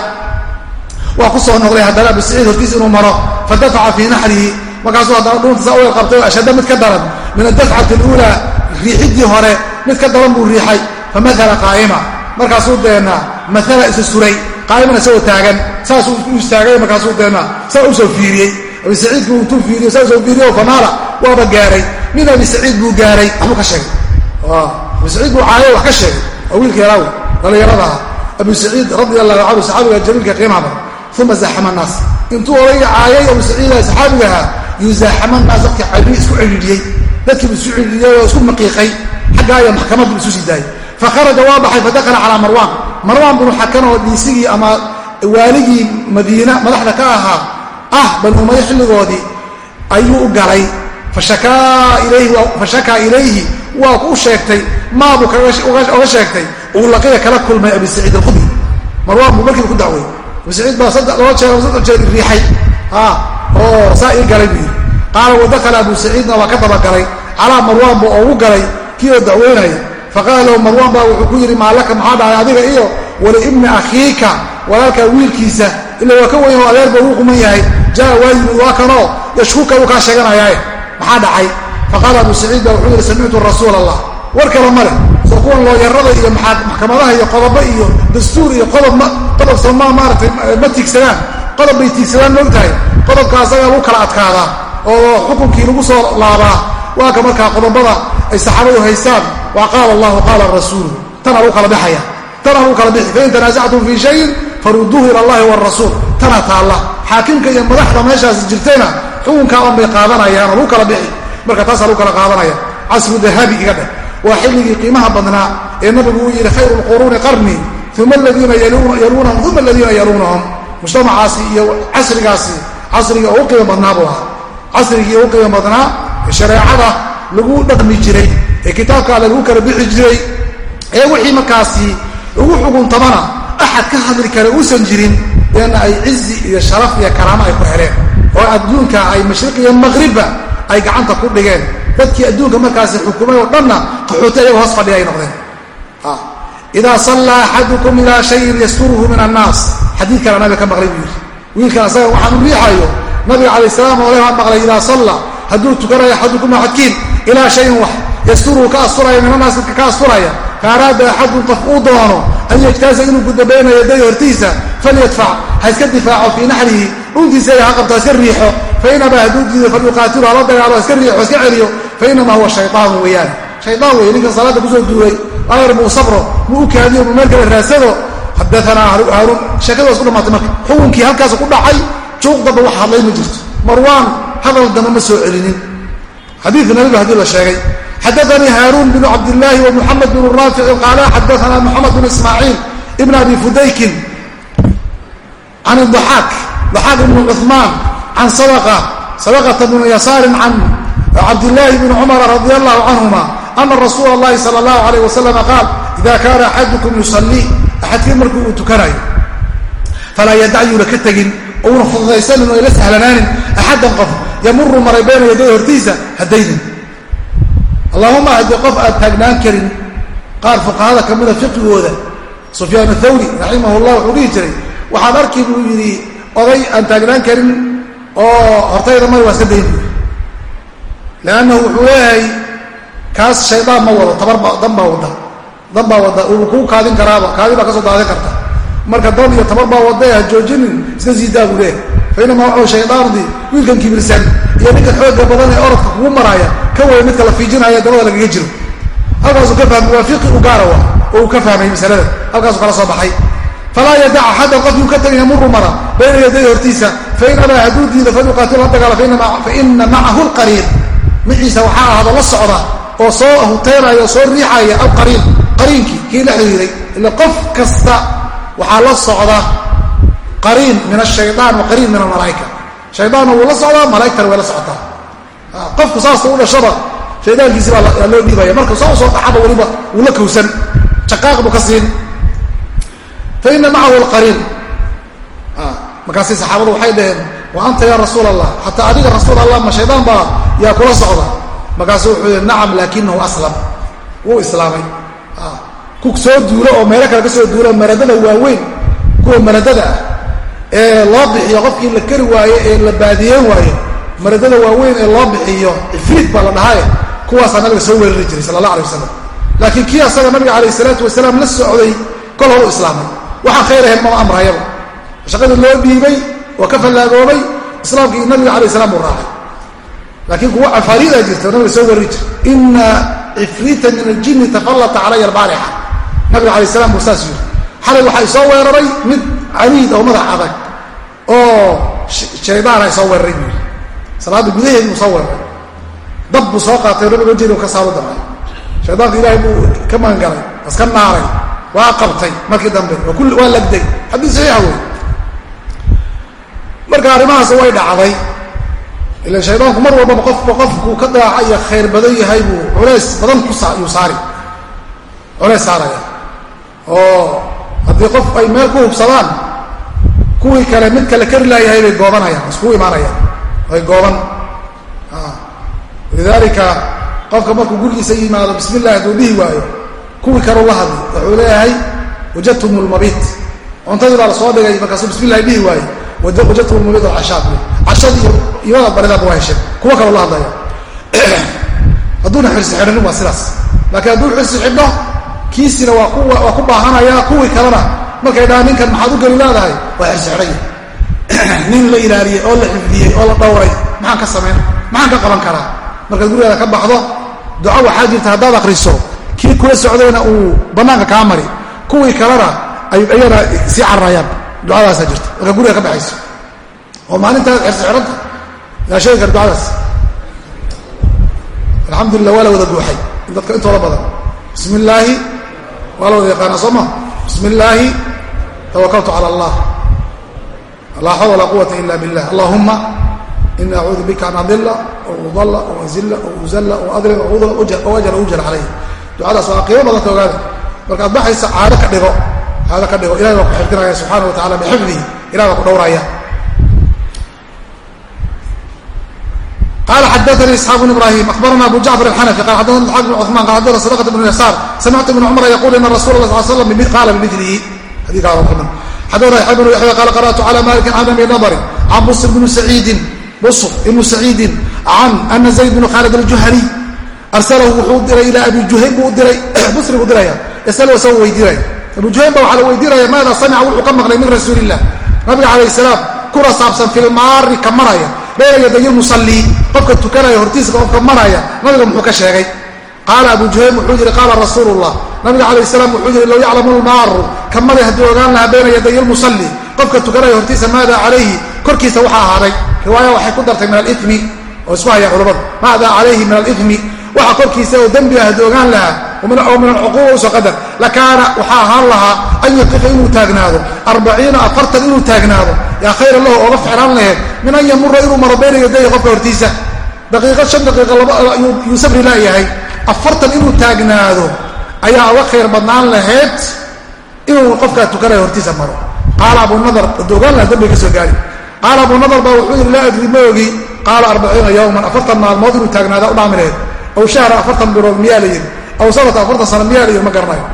waa ku soo noqday haddana abi saciid hortiisa inuu maro fadafaca fii naxrihi. Markaasuu haddana dhuunta saa u qabtay oo ashadda mid ka daran min adafcati aluulaa riixidii hore mid ka daran buu riixay famatala qaa'ima. Markaasuu deena maala isa suray qaa'iman isagoo taagan. Saasuu u istaagay markaasuu deena saa u soo fiiriyey. Abi saciidku intuu fiiriyo saa u soo fiiriyo fanaala waaba gaaray. Min abi saciid buu gaaray waxbuu ka sheegay. Abi saciid buu caayo wax ka sheegay. Waa wiilka yaraawe dhallinyarada ah. Abu uma zaxama naas intuu odayga caayay abu saciida saxaabiga ahaa yuzaaxama naas dadka cabi isku cidhiidhiyey dadkiibu isu cidhiidhiyey oo isku maqiiqay. Xaggaa iyo isu sii daayay. Fakharaja waa baxay fadakhala calaa marwaan. Marwaan binu xakan oo dhiisigii ama waaligii madiina madaxda ka ahaa ah banu umaya xilligoodii ayuu u galay. Fashakaa ilayhi waa ku sheegtay maabuu oga sheegtay. Uu laqiya kala kulmay abi saciid alkhudri. Marwaan buu markiiba ku dacway abu saciid baa laba jeer saddex jeer riixay. Oo saa ii galay buu yidhi. Qaala wadakala abu saciidna waa ka dabagalay calaa marwaan buu ugu galay kii oo dacweynaya faqaala lahu marwaan baa wuxuu ku yidhi maalaka maxaa dhacay adiga iyo waliibni akhiika walaalkaa wiilkiisa. Ila waa ka weyn oo adeerba uu quman yahay. Jaa waa yimid waa kanoo yashkuka uu kaa sheeganayaaye maxaa dhacay? Faqaala abu saciid baa wuxuu yidhi samictu war kale ma soo kuwan looyarada iyo maxkamadaha iyo qodobo iyo dastuur iyo qodob sooma maaratay ma tiigsadaan? Qodob bay tiigsadaan moogtahay qodobka asagaa lagu kala adkaadaa oo xukunkii lagu soo laabaa waa ka markaa qodobada ay saxaabadu haystaan. Waa qaala allahu qaala rasuulu. Tana lagu kala baxaya tana lagu kala bixi. Fain tanaasactum fii shayin faruduuhu ila allahi wrasuul tana taalla. Xaakimka iyo madaxda meeshaas jirtayna xukunkaa on bay qaadanayaan oo lagu kala bixi. Marka taasaa lagu kala qaadanaya. Casru dahabi iga dheh waa xilligii qiimaha badnaa ee nabigu uu yidhi khayru lquruuni qarni uma aladiina yaluunahum uma aladiina yaluunahum. Mujtamacaasi iyo casrigaasi casrigii ugu qiimo badnaa buu ahaa. Casrigii ugu qiimo badnaa shareecada lagu dhaqmi jiray ee kitaabka alle lagu kala bixi jiray ee wixii markaasi ugu xuguntamana axad ka hadli kara uusan jirin deena ay cizi iyo sharaf iyo karaamo ay ku heleen. Oo adduunka ay mashriq iyo maqribba ay gacanta ku dhigeen. Dadkii adduunka markaasi xukumay oo dhanna qaxooti ayago hoos fadhiya ay noqdeen. Idaa sallaa axadukum ilaa shayin yasturuhu min annaas. Xadiidkana nabiga ka maqlay buu yidhi. Wiilkan asaga waxaan u riixayo nabiga calayh salaam ole waan maqlay idaa salla hadduu tukanayo axadukum axadkiin ilaa shayin wax yasturuhu ka asturaya min annaas dadka ka asturaya ka araada axadun qof uu doono an yajtaasa inuu gudbo bayna yaday hortiisa falyadfac ha iska difaaco fii naxrihi dhuntiisa ha qabto iska riixo. Fainaba hadduu diido falyuqaatilu hala dagaalo iska riixo iska celiyo. Fainama huwa shayaan weeyaan. Shayaan weeye ninkan salaadda ku soo duulay ayar muu sabro muu u kaadiyo muu meel kale raadsado xadaanaa haaruun sheekada waa isku dhamaatay marka. Xukunkii halkaas ku dhacay juuq wax hadlay ma jirto. Marwaan hadal dambe ma soo celinin. Xadiidka nabiga haddii la sheegay xadaanii haaruun bnu cabdillaahi wa muxamed bnu raafici qaala xadaanaa moxamed bnu ismaaciil ibn abi fudaykin can daxaak daxaak ibnu cuثmaan can sadqa sadaqata bnu yasaarin can cabdillaahi bni cumara radi allahu canhuma ana rasuula اllahi sala اllahu alayh wasalam qaal ida kaana axadukum yusallii axadkii markii uu tukanayo falaa yadacyuuna ka tegin ouna fududaysanin o ayla sahlanaanin axaddan qof yamuru maray bayna yaday hortiisa hadaynin allahuma haddii qof aad taagnaan karin qaar fuqahada ka mida fiqigooda sufyaan athawri raximah llah wuxuu dhihi jiray waxaad arki buu yidhi oday aan taagnaan karin oo hortayda may waa iska dayn buui leannahu wuxuu leeyahay kaas shaydaan ma wado tabarba dan baa wada. Dan baa wada uu kuu kaadin karaaba kaadi baa ka soo daadin karta. Marka dan iyo tabar baa wada ha joojinin iska siidaa buu leeyahay. Fainamaa waxuu shaydaandii wiilkan kibirsan iyo ninkan xooga badan ee orodka kugu maraaya ka waya midka la fiijinaya dabada lagaga jiro. Halkaasuu ka fahmay waa fiqi u gaara wa oo uu ka fahmay masalada. Halkaasuu kala soo baxay falaa yadac axaddan qofkuu ka tegay yamuru mara bayna yaday hortiisa fain abaa hadduu diido falyuqaatil ha dagaalo faina macahu lqariin maciisa waxaa ahado la socda oo soo huteenaya oo soo riixaya alqariin qariinkii kii la xiriiray ila qof kasta waxaa la socda qariin min ashayaan wa qariin min almalaaika shaydaanna wuu la socdaa malaaigtana way la socotaa qofku saasta u dhashaba shaydaankiisi baa loo dhiibaya marka saa u soo dhaxaba weliba wuu la kowsan jaqaaq buu ka siin faina macahu alqariin markaasi saxaabadu waxay dhaheen wa anta ya rasuul allah xataa adiga rasuul allah ma shaydaan baa yaa kula socda markaasu wuxuu yihi nacam laakinahu aslam wuu islaamay ku soo duulo oo meelo kale ka soo duulo maradada waaweyn kuwa maradada ah ee loo bixiyo qofkii la kari waayo ee la baadiyeen waayo maradada waaweyn ee loo bixiyo ifriid baa la dhahaye kuwaasaa nabiga soo weerari jiray sala allah alay wasalam laakiin kii asaga nabiga calayh isalaatu wasalaam la socday kol horu islaamay waxaan khayr ahayn mama amrayaba shaqadii loo dhiibay oo ka fallaagoobay islaamkii nabiga calayh salam buu raacay laakiin kuwa cafaariidaa jirta oo nabiga soo jiray ina cifriita min aljinni tafallata calaya albaarixa nabiga calayh salam buu saas yiri. Xalay waxaa isoo weeraray mid caniid oo madax adag. Oo shaydaana isoo weeraray buu yidhi salaadda gudaheed buu soo weeraray. Dab buu soo qaatay nabiga wajeeda ka saaro damay shaydaanka ilaahay buu ka magangalay iska naaray waa qabtay markii dambe waa lagday. Xadiis saxiixa wey marka arrimahaas way dhacday. Ila shaydaanku mar walbaba qofba qofkuu ka daaca iyo khayr badan yahay buu culays badan kuyuu saari culays saaraya. Oo haddii qof ay meel ku hubsadaan kuwii kale mid kale kari laayahay bay goobanayaan iskugu imaanayaan. Ay gooban. Lidaalika qofka markuu gurigiisa yimaado bismi illahi hadduu dhihi waayo kuwii kaleu la hadli wuxuu leeyahay wajadtum lmabiit cuntadii baa la soo dhigay markaasuu bismi illahi dhihi waaye wajadtum lmabiit alcashaad cashadii iyo iyada baridaaba waa hesheen kuwa kaleu la hadlaya hadduuna xirsi xidhanin waa sidaas. Laakiin hadduu xirsi xidho kiisina waa ku baahanaya kuwii kalena markay dhahaan ninkan maxaad u geli leedahay waa xirsi xidhanya nin la ilaaliyey oo la xifdiyey oo la dhowray maxaan ka samayn maxaan ka qaban karaa? Markaad gurigaada ka baxdo duco waxaa jirta haddaad akriso kii kula socdayna uu bannaanka kaa mari kuwii kalena ayana sii cararayaan ducadaasaa jirta markaad guriga ka baxayso. Oo maalintaad xirsi yaa sheegi kara ducadaas. Alxamdulillah waa la wada guuxay dadka intooda badan bismi illaahi waa la wada yaqaanaa soo bismi illaahi tawakaltu cala allah. Laa xawla walaa quwata ila billah allahuma ini acuudu bika an adila aw udalla aw azilla aw uzalla aw adrib aw ajra ujar calayh ducadaas waa qiimo badanta ogaada. Markaad baxaysa caado ka dhigo. Caado ka dhigo. Ilahay baa ku xifdinaya subxaana wa tacala bixifdihi ilahay baa ku dhowraya. Xadaanii isxaaq bn ibrahim abarana abu jacfar alxanafi qala xadana isxaaq bn cuثman qala xadana sadaqat bn yasaar samictu ibn cumar yaqul ina rasul la sal slam qala bimilihi xadika xadana yaxya bnu yaxya qala qara'tu cala malikin can abi nadrin can busr bni saciidin busr ibnu saciidin can ana zayd bnu khalid aljuhaniy arsalahu wuxuu diray ilaa abi juhaym buu diray busri buu diraya. Yasalu isagoo weydiinaya abu juhaym ba waxaa la weydiinaya maada samica? Wuxuu ka maqlay min rasuuli illah nabiga calayh salaam kuna saabsan filmaari ka maraya bayna yaday musallii qofka tukanaya hortiisa qofka maraya. Nabiga muxuu ka sheegay. Qaala abu juhaym wuxuu yihi qaala rasuulu llah nabiga calayh salaam wuxuu yihi low yaclamu lmaaru ka mari hadduu ogaan lahaa bayna yaday lmusalli qofka tukanaya hortiisa maada calayhi korkiisa waxaa ahaaday riwaaya waxay ku dartay min alimi oo isku haya culamadu maada calayhi min alimi waxa korkiisa oo dembi ah hadduu ogaan lahaa oo min alcuquuba uso qadar. Lakaana waxaa ahaan lahaa an yaqifa inuu taagnaado. Arbaciina afartan inuu taagnaado. Yaa khayra lahu ooga ficlaan laheed. Min an yamura inuu maro bayna yaday qofka hortiisa. Daqiiqad shan daqiiqa yuu sabri laayahay afartan inuu taagnaado ayaa uga khayr badnaan lahayd inuu qofkaa tukanaya hortiisa maro. Qaala abu nadar hadduu ogaan laha dambiga ka soo gaari. Qaala abu nadar baa wuxuu yidhi laa adri ma ogi qaala arbaciina yowman afartan maalmood inuu taagnaada u dhaami laheyd aw shahra afartan bilood miyaa la yidhi aw sanata afartan sano miyaa la yidhi ma garanayo.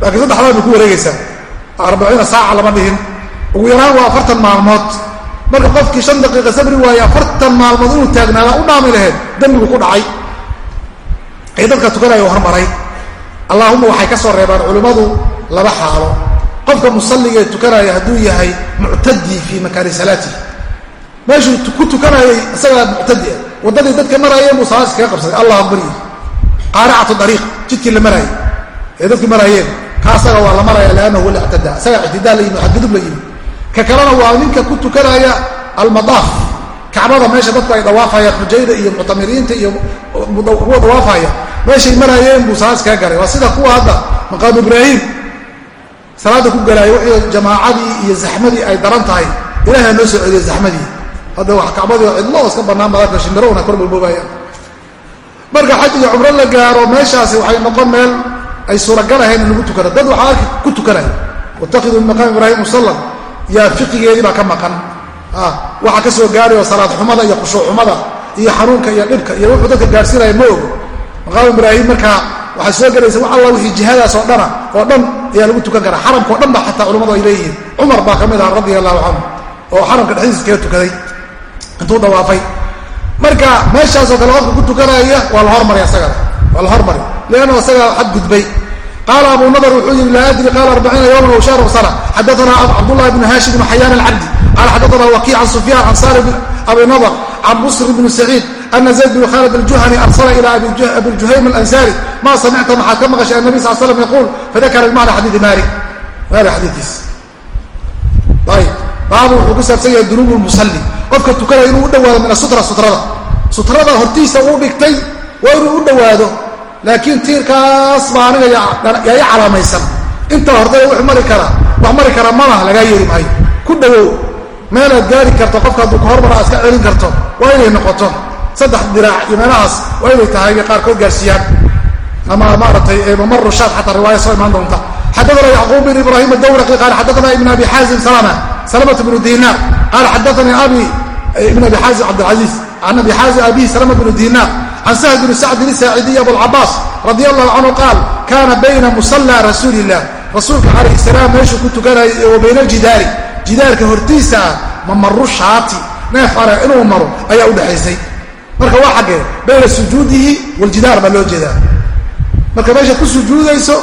Laakiin saddexdaad bay ku wareegaysaa. Arbaciina saaca lama dhihin. Ugu yaraan waa afartan maalmood. Marka qofkii shan daqiiqa sabri waaye afartan maalmood inuu taagnaada u dhaami laheyd dembigu ku dhacay. Ee dadka tukanaya u hormaray allaahuma waxay ka soo reebaan culimmadu laba xaalo. Qofka musalliga ee tukanaya hadduu yahay muctadii fii makaani salaatih meeshuu ku tukanayay isagaa muctadi ah waddadii dadka maraayeen buu iskaga qabsaday allah akbar yiri qaaricatu dariiq jidkii la maraayey ee dadku maraayeen ka waa la maraya liannahu wala ictidaa isagaa ictidaa la yimi xadgudub la yimi. Ka kalena waa ninka ku tukanaya almadaaf kacbada meesha dadku ay dawaafayaan xujayda iyo muctamiriinta iyo kuwa dawaafaya meeshay maraayeen buu salaad iskaga galay waa sida kuwa hadda maqaamu ibraahim salaada ku galaaya wixii jamaacadii iyo zaxmadii ay daran tahay ilahay noo soo celiyo zaxmadii hadda wax kacbadii cidlo iska bannaan baad arka shimbirowna kor balboobaaya marka xaj iyo cumro la gaaro meeshaasi waxay noqon meel ay suuragal ahayn in lagu tukano dad waxaa arki ku tukanaya watakiduu maqaam ibraahim musalla. Yaa fiqigeedii baa ka maqan. Waxaa ka soo gaari oo salaad xumada iyo khushuuc xumada iyo xanuunka iyo dhibka iyo wuxuu dadka gaarsiinaya ma ogo maqaam ibraahim markaa waxay soo gelaysa wax alla wixii jihadaas oo dhana oo dhan ayaa lagu tukan karaa. Xaramka o dhan ba xataa culamadu ay leeyihiin. Cumar baa ka mid aha radia allahu canhu oo xaramka dhexdiisa kaga tukaday intuu dawaafay marka meeshaasoo kale qofka ku tukanaya waa la hormari asagana. Waa la hormari liannu isagaa xad gudbay. Qaala abu nadr wuxuu yihi laa adri qaala arbaciina yowman w shahra sana. Xadaana cabdullahi bn haashim bn xayaan alcabdi qaala xadaana wakiic can sufyaan can sari abi nadr can busr bni saciid ana zayd bn khalid aljuhani arsala ila abijuhaym alansari. Ma samicta maxaad ka maqashay annabi sal slam yaquul fadakara bimacna xadiidi malik. Malik xadiikiis ayb baabu wuxuu ku saabsan yahay dunuub lmusalli qofka tukanaya inuu u dhawaado min asutra sutrada. Sutrada hortiisa uu dhigtay waa inuu u dhowaado laakiin tiirkaas baa aniga yaa i calaamaysan. Inta hortay wax mari karaa wax mari kara malaha lagaa yeeri maayo. Ku dhawow meelaad gaari karto qofka hadduu ka hormara aad iska celin karto waa inay noqoto. Saddex diraac iyo meelahaas waa inay tahay bay qaarkood gaarsiiyaan. Ama maaratay mamaru shaad xataa riwaaya soo imaan doonta xadaana yacquub bin ibrahim adawraqi qaala xadaana ibn abi xaazim salama salamata bnu dinaar qaala xadaanii abi ibn abi xaazim cabdilcaziiz can abi xaazim abihi salama bnu dinaar can sahl bni sacdin isaacidiy abulcabaas radi allahu canhu qaal kaana bayna musalla rasuuli illah rasuulka calayh salaam meeshuu ku tukanayay wa bayna aljidaari jidaarka hortiisa ah mamaru shaati neef are inuu maro ayaa udhexaysay marka waa xaggee bayna sujuudihi waljidaar baa loo jeedaa marka meeshaad ku sujuudayso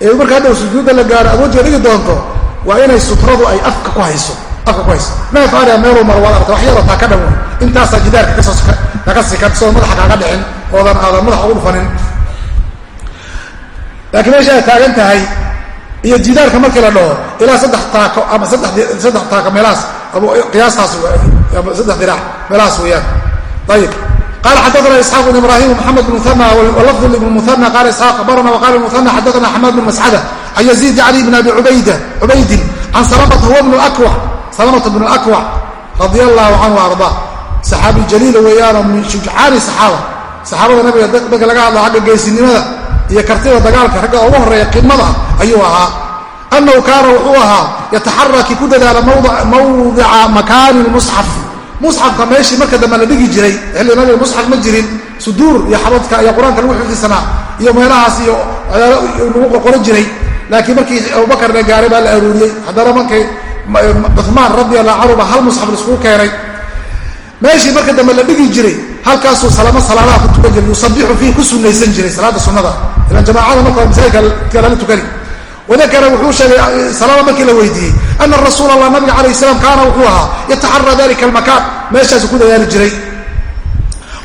ee marka haddaw sujuudda la gaaro aad wajiga dhigi doonto waa inay sutradu ay afka ku hayso afka ku hayso. Neef aria meeluu maro waad arta wax yaroo taa ka dhan intaasaa jidaarka kaga sikan soo madaxa kaaga dhicin oodan aadan madaxa ugu dhufanin. Laakiin meesha ay taagan tahay iyo jidaarka markii la dhaho ilaa saddex taako ama saddex taako meelahaas qiyaastaas saddex diraac meelahaas weeyaan. Ayib qala xadana isxaaq bn ibrahim mxamed bn muana walafd ibn muana qala isxaaq abarana waqala muana xadana xamaad bn mascada can yaziid cali bn abi cubaydin can salamata huwa bn akwac salamata bn akwac radia allahu canhu arda saxaabi jaliila weeyaanoo min shujcaani saxaaba saxaabada nabiga dadka laga hadla xagga geysinimada iyo kartida dagaalka ragga ugu horreeya qimada ayuu ahaa annahu kaana wuxuu ahaa yataxaraki ku dadaala mawdica makaani musxaf musxafka meeshii marka dambe la dhigi jiray xilli nabiga musxaf ma jirin suduur iyo xabadka iyo qur'aanka lagu xifdisanaa iyo meelahaas iyo lagu qorqoran jiray. Laakiin markii abubakar la gaaray baa la aruuriyey. Haddana markay cumaan radi allahu canhu ba hal musxaf laiskugu keenay. Meeshii marka dambe la dhigi jiray halkaasuu salamo salaadaha ku tukan jiray yusabixu fiih ku sunaysan jiray salaada sunnada. Ilan jamaacada marka masaajidka lala tukani wadakara wuxuu sheegay salama markii la weydiiyey ana rasuul allah nabiga calayh salaam kaana wuxuu ahaa yataxara dalika almakaan meeshaasu ku dadaali jiray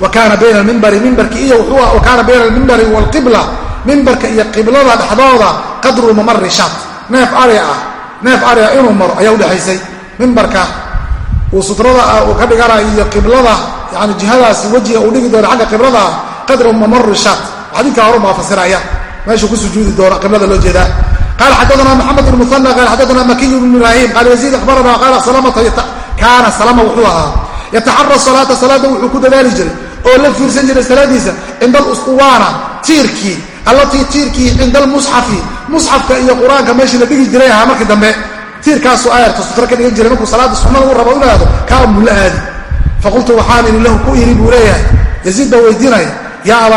wa kaana bayna mimbari mimbarki iyo wa kaana bayna almimbari waalqibla mimbarka iyo qiblada dhexdooda qadru mamari shaat neef ari ah neef ari ah inuu maro ayaa udhexaysay mimbarka uu sutrada uu ka dhigana iyo qiblada yani jihadaasi wejiga uu dhigi doono xagga qiblada qadru mamari shaat xadiidka horu baa fasiraya meeshuu ku sujuudi doono qiblada loo jeedaa qala xadana mxamed bn muana qala xadana makiy bn ibrahim qala yaziid akhbarana qala kaana salama wuxuu ahaa yataxara salaata salaada wuxuu ku dadaali jiray oo la fiirsan jiray salaadiisa cinda alustuwaana tiirkii allatii tiirkii cinda almusxafi musxafka iyo qur'aanka meeshii la dhigi jiray ahaa markii dambe tiirkaasuu ayarta sutra ka dhigan jiray markuu salaada sunnada u rabo inu aado kaa mula aadi faqultu waxaan idhi lahu ku iri buu leeyahay yaziid baa weydiinaya yaa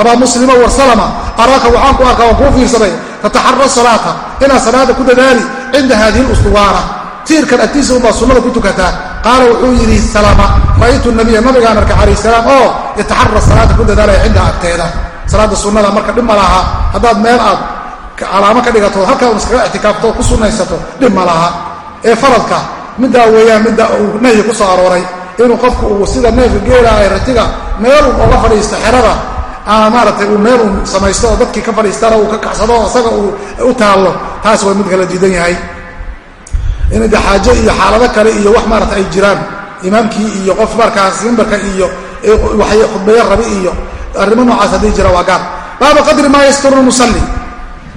abaa muslima warsalama araaka waxaan ku arkaa waan kuu fiirsaday tataxara salaata inaad salaada ku dadaali cinda haadihi lustuwaana tiirkan agtiisa unbaa sunnada ku tukataa qaala wuxuu yidhi salama ra'aytu nabiya nabigaan arkay calayh salaam oo yataxara salaata ku dadaalaya cinda agteeda. Salaada sunnada marka dhib ma laha. Haddaad meel aad calaamo ka dhigato halkaa un iskaga ictikaafto ku sunnaysato dhib ma laha. Ee faradka middaa weeyaan midda uu nahyi ku soo arooray inuu qofku uu sida neefka geelaayo ratiga meelun ooga fadhiisto xerada ama maaratay uu meel uu samaysto oo dadkii ka fadhiistana uu ka kacsado oo isaga uu u taallo. Taas waa mid kala diidan yahay. In de iyo xaalado kale iyo wax maarata ay jiraan. Imaamkii iyo qof markaas mimbarka iyo waxay khudbeeyo rabi iyo arrimo noocaas hadday jiraan waa gaar. Baaba qadri maa yasturu musalli.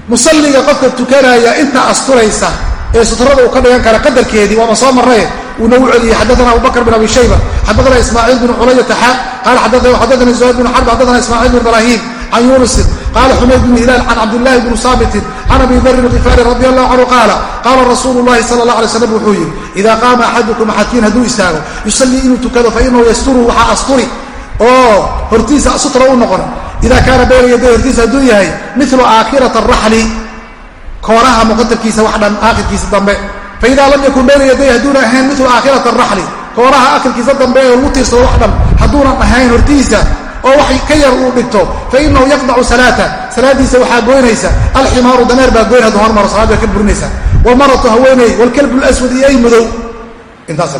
Musalliga qofka tukanaya inta asturaysa ee sutrada uu ka dhigan kara qadarkeedii waama soo marraye uu nagu celiyey xaddaana abubakr bin abi shayba xaddaana ismaaciil bin culayata xa qaala xaddaana zuhayr bin xarb xaddaana ismaaciil bin ibraahiim can yunusin qaala xumayd bn hilaal can cabdillahi bni saabitin can abi darin alkifaari radi allahu canhu qaala qaala rasuulu llahi sala allah alay slam wuxuu yidhi idaa qaama axadukum axadkiin hadduu istaago yusallii inuu tukado fa inahu yasturu waxaa asturi oo hortiisa sutra u noqon. Ida kaana bayna yaday hortiisa hadduu yahay milu aakhirata araxli kooraha muqadarkiisa wax dhan aakhirkiisa dambe faida lam yakun bayna yaday hadduuna ahayn milu aakhirata araxli kooraha akhirkiisa dambe ee lagu tiirsado wax dhan hadduunan ahayn hortiisa oo wax ka yar uu dhigto fainahu yaqdacu salaata. Salaadiisa waxaa goynaysa. Alximaaru dameer baa goyn hadduu hormaro salaad baa ka burinaysa. Walmaratu haweeney walkalbu laswad iyo ay madow. Intaasa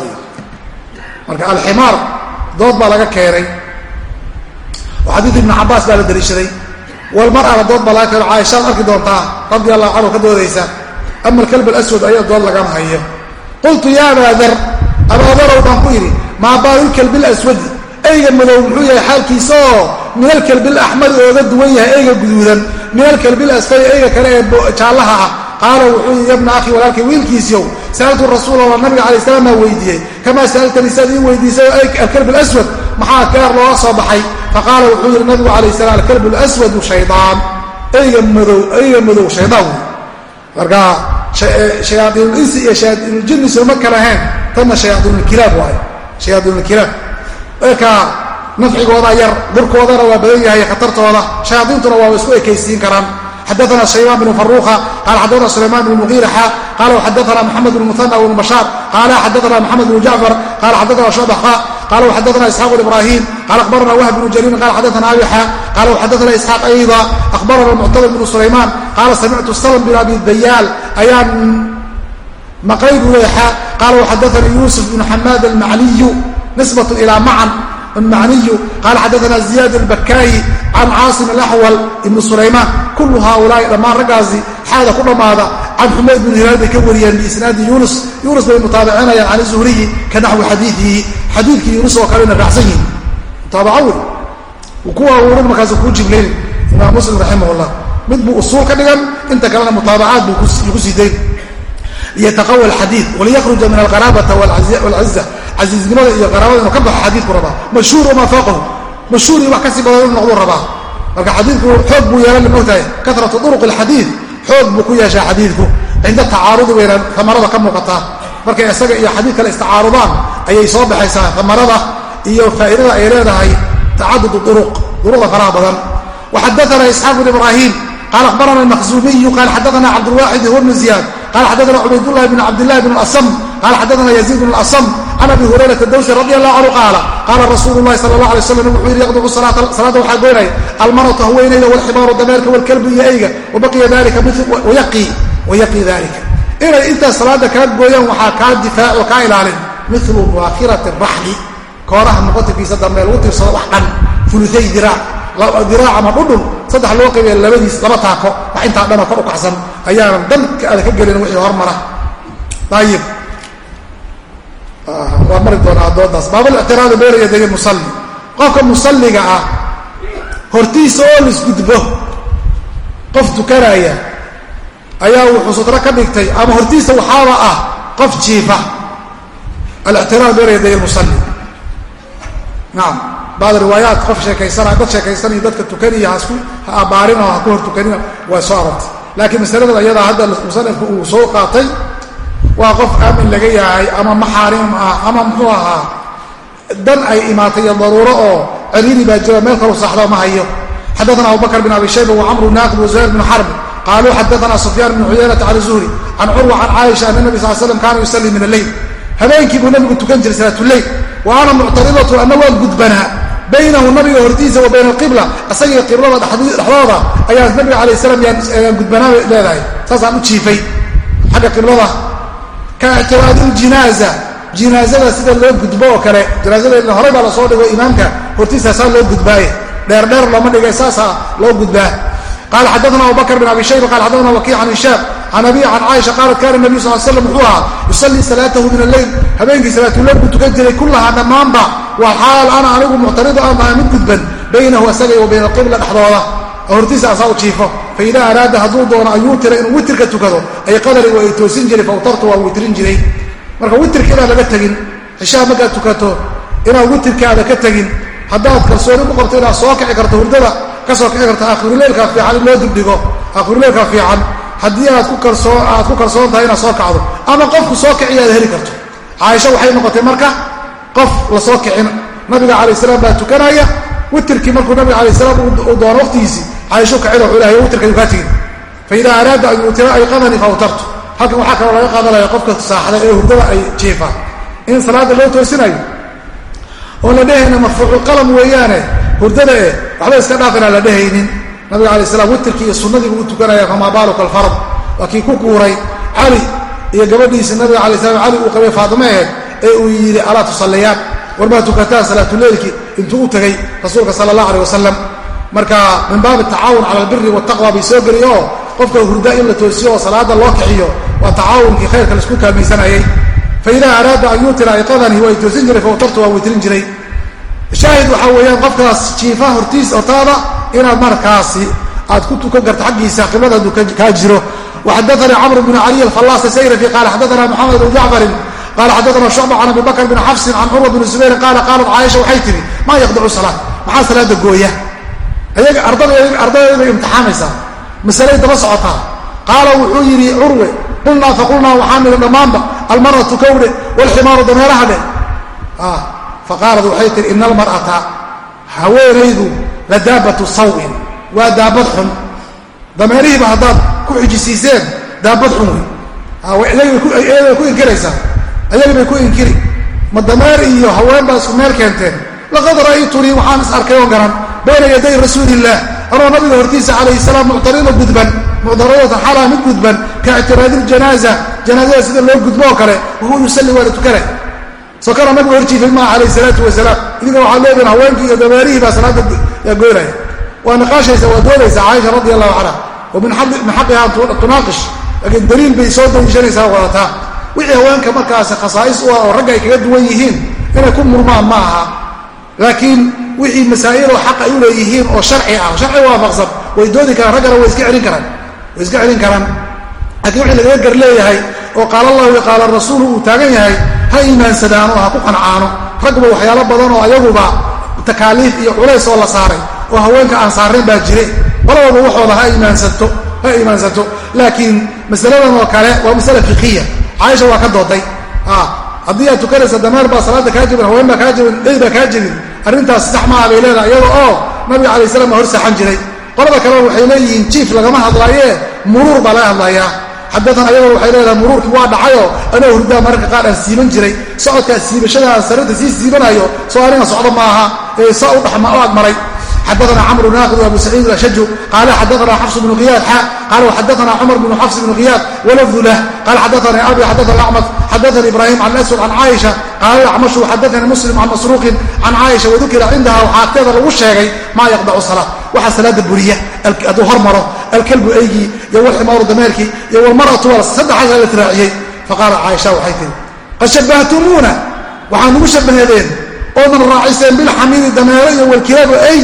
marka alximaar dood baa laga keenay. Oo xadiid ibnu cabaas baa la daliishaday walmar'ana dood baa laga keeno caaishaad arki doontaa radi allahu ka doodaysa ama alkalb alaswad ayaa dood lagama hayo qultu ya abaa dar abaadarow baan ku yidhi maa baalu kalbi laswadi eyga madow muxuu yahay xaalkiisa min alkalbi alaxmari ooga duwan yahay eyga guduudan. Min alkalbi alasfari eyga kale ee jaallaha ah. Qaala wuxuu yidhi yabna akhi walaalkay wiilkiisiiow sa'altu rasuul allah nabiga alay slam baa weydiiyey. Kamaa sa'altanii saad ii weydiisay alkalb alaswad? Maxaa gaar looga soo baxay? Faqaala wuxuu yidhi nabigu calayh salam alkalb alaswadu shaydaan. Eyga madow eyga madow shaydaan. Wey marka shayaaiinulinsi iyo shayaaiinuljinni sooma kala ahayn. Tanna shayaaiinulkilaab waayo. Shayaaiinulkilaab marka nafcigooda yar dhurkoodana waa badan yahay khatartooda. Shayaaiintuna waa isku ekaysiin karaan. Xadaana shaybaan bn faruuqa qala xadaana sulayman bn muqiira xa qala xadaana maxamed bn muhana bn bashaar qala xadaana maxamed bn jacfar qala xadaana shucba xa qala xadaana isxaaq ibrahim qala akhbarana wahb bn jariir qala xadaana abi xa qala xadaana isxaaq ayda akhbarana muctamir bn sulaymaan qala samictu salm bin abi dayaal ayaan maqlay buu leexa qala xadaana yuusuf bn xamaad almacniyu nisbat ila macan maniyu qaala xadaana ziyaad albakaayi can caasim alaxwal ibni sulaymaan kullu haaulaai dhammaan raggaasi xaada ku dhammaada can xumayd bn hilaal bay ka wariyeen biisnaadi yunus. Yunus bay mutaabicinayaan can zuhriyi ka naxwi xadiiihi xadiidkii yunus oo kalena raacsan yihiin mutaabaca wey kuwa urin markaas kuu jiblin imaam muslim raximah llah mid buu usuul ka dhigan inta kalena mutaabacaad buu ku sii dayn. Liyataqawa alxadiid waliyakruja min alqaraabata walciza casiiznimada iyo qaraabada inuu ka baxo xadiidku rabaa. Mashhuur wamaa fawqahu mashhuur iyo wax ka sii badan inu noqduu rabaa. Marka xadiidku xoog buu yeelan mogtahay karatu duruq alxadiid xoog buu ku yeeshaa xadiidku. Cinda tacaarudi weyna amarada ka muuqataa markay isaga iyo xadiid kale istacaarudaan ayay soo baxaysaa amarada iyo faa'iidada ay leedahay tacadud duruq duruqda faraha badan. Waxadaana isxaaq bn ibraahim qaala akhbarana almakhzuumiyu qaala xadaana cabdulwaaxid huwa bnu ziyaad qala xadaana cubaydulahi bn cabdillahi bn asam qala xadaana yaziid bn asam can abi hurayrata dawsi radi allahu canhu qaala qaala rasuulu lahi sala allah alay slam wuxuu yidhi yaqducu salaada waxaa goynaya almaratu haweenayda walximaaru dameerka walkalbu iyo eyga wabaqiya dalika wayaqii dalika inay intaas salaada kaa gooyaan waxaa kaa difaac oo kaa ilaalin milu muakhirati raxli kooraha muqatilkiisa dambe lagu tiirsado wax dhan uluay diraac diraac ama dhudhun saddex loo qaybaya labadiis laba taako. Wax intaa dhanoo kor u kacsan ayaanan danka aada ka gelin wixii hormara. Ayib waa mari doonaa doodaas. Baabulictiraadi bayna yaday musalli. Qofka musalliga ah hortiisa oo laisgudbo qof tukanaya ayaa wuxuu sutro ka dhigtay ama hortiisa waxaaba ah qof jiifa. Alictiraad bayna yaday musalli. Nacam bacd riwaayaat qof sheekaysanaya dad sheekaysanaya dadka tukaniya hasku ha abaarin oo ha ku hor tukanina waa soo arortay laakiin masalada ayadaa hadda musanifku uu soo qaatay waa qof aamin laga yahay ama maxaarim ah ama muxuu ahaa dan ay imaatay iyo daruuro oo ciriiri baa jiro meel kalu saxdo ma hayo xadaana abubakr bin abi shayba wacamru naaqib wazuhayr bin xarb qaaluu xadaana sufyaan bn cuyaynata can zuhri can curwa can caaisha ana nabi sal slam kaana yusalii min alleyl habeenkii buu nabigu tukan jiray salaatuleyl wa ana ana waan gudbanaa baynahu nabiga hortiisa wa bayna alqibla isagiyo qiblada dhexdooda ayaa nabiga alayh salam yaan gudbanaa leedahay. Saasaan u jiifay. Xagga qiblada. Ka ictiraadi ljinaaza. Jinaazada sida loo gudbo oo kale jinaazada horey baa la soo dhigo imaamka. Hortiisa saa loo gudbaaye. Dheerdheer looma dhigay saasaa loo gudbaa. Qala xadana abubakr bin abi shayba qala xadana wakiic can hishaam can abi can caaisha qaalat kana nabiyu sal slam wuxuu ahaa yusallii salaatahu min alleyl habeenkii salaatuleyl buu tukan jiray kullahaa dhammaanba waa xaal ana anigu muctarido aan ahay mid gudban baynahu asaga wa bayna alqibla dhexdooda hortiisa asaa u jiifo faida araada hadduu doono an yuutira inuu witrka tukado ay qadari waa ay toosin jiray fawtartu waa witrin jiray marka witrka inaad laga tegin cishaha markaad tukato inaad witrkaada ka tegin haddaad kalsooni ku qabto inaad soo kici karto hurdada ka soo kici karto aakhiruleylka fiican in loo dibdhigo aakhiruleylka fiican haddii aad ku kalsoon tahay inaad soo kacdo soo kiciyo aad heli karto marka qof la soo kicin. Nabiga calay salaam baa tukanaya. Witrkii markuu nabiga alay salaam uu doono waqtigiisii caaisho kacida wuxuu ilahay witrkayuu kaa tegin faida araada an yuutira ayqadanii faawtartu halkan waxaa kaloo laga qaadanaya qofka saaxda ee hurdada ay jiifaan in salaada loo toosinayo oo la dhehayna marfuuculqalam weeyaane hurdada eh waxba iska dhaaf inaan la dhehaynin nabiga alay slam witrkii iyo sunnadii u tukanaya famaa baaluka alfarad waa kii ku kuuray cali iyo gabadhiisi nabiga alay slam cali uu qabay faatime aheed ee uu yidhi alaa tusalliyaan warmaa tukataan salaatuleylki intuu u tegay rasuulka sala allah aleh wasalam marka min baabi tacaawun cala albiri wataqwa bay soo geliy oo qofka hurda in la toosiyo oo salaada loo kiciyo waa tacaawunkii khayrka la isku kaalmaysanayay faidaa araada an yuutira ayqadanii waa toosin jiray fawtartu waa witrin jiray. Shaahid waxaa weeyaan qofkaas jiifa hortiis hortaada inaad markaasi aad ku tukan karto xaggiisa qiblada kaa jiro. Waxadaanii camr bn caliy alfallaas sayrafi qaala xadaana moxamed bn jacfarin qaala xadaana shucba can abi bakr bn xafsin can curwa bni zubayrin qaala qaalat caaisha waxay tihi maa yaqdacu salaa maxaa salaada gooya ayaga ardayday imtixaamaysaa masalay daba socotaa qaala wuxuu yidhi curwe qulnaa faqulnaa waxaan nidhi dhammaanba almaratu kowdhe wlximaaru dameeraha dhe faqaalat waxay tihi ina almar'ata haweenaydu la daabatu sawin waa daabad xun dameerihiiba haddaad ku xijisiiseen daabad xun wey iyagay ku inkiraysaa ayagii bay ku inkiri ma dameer iyo haween baa isku meel keenteen laqad ra'aytunii waxaan is arkay oo garan bayna yaday rasuulillaah anoo nabiga hortiisa calayhi salaam muctarida gudban muctaridatan xalaa mid gudban ka ictiraadi ljanaaza janaazada sida loo gudbo oo kale wahuwa yusalli waana tukana sokana nabigu horjiifay maaha calayhi salaatu wasalaam idinka waxaad leedihin haweenkii iyo dameerihii baa salaada goynaya. Waa niqaashaysa waa doodaysa caaisha radi allahu canha wa min xaqiha tunaaqish. Laakiin daliil bay soo daliishanaysaa wadataa wixii haweenka markaasi khasaa'is u ah oo ragga ay kaga duwan yihiin inay ku murmaan ma aha laakiin wixii masaa'iloo xaq ay u leeyihiin oo sharci ah sharci waafaqsan way doodi karaan raggana way iska celin karaan. Way iska celin karaan. Laakiin wixii lagaga gar leeyahay oo qaala allahu iyo qaala rasuulu uu taagan yahay ha iimaansadaano ha ku qancaano. Ragba waxyaalo badan oo ayaguba takaaliif iyo culays oo la saaray oo haweenka aan saareen baa jire. Qolababa waxooda ha iimaansato ha iimaansato laakiin masaladan oo kale waa masala fiqiya caaisha waa ka dooday. Haddii aad tukanaysa dameer baa salaada kaa jebin haween baa kaa jebin dhey baa kaa jebin arrintaas sax maaha bay leedahay iyada oo nabiga alay slam baa hor saxan jiray. Qolada kalena waxay leeyihiin jiif lagama hadlaayee muruur baa laga hadlayaa. Xadaan ayagoo waxay leedahay muruurkii waa dhacayoo anoo hurdaa mararka qaar aan siiban jiray. Socodkaa siibashada aan sarirta sii siibanayo soo aniga socdo maaha ee saa u agmaray xadaana camr bn aaqid abu saciid ashaju qaala xadaana xafs bnu qiyaad xa qaala xadaana cumar bnu xafs bnu qiyaad walafdu lah qaala xadaani abi xadaana acmad xadaani ibrahim can aswad can caaisha qaala acmashu xadaani muslim can masruuqin can caaisha wadukira cindaha waxaa agteeda lagu sheegay maa yaqdacu salaa waxaa salaada buriya hadduu hormaro alkalbu eygii iyo walximaaru dameerkii iyo walmaratu saddexaasa la tiraaciyey faqaala caaisha waxay tihi qad shabahtumuuna waxaa nagu shabaheedeen oodan raaciseen bilxamiiri dameero iyo walkilaabu ey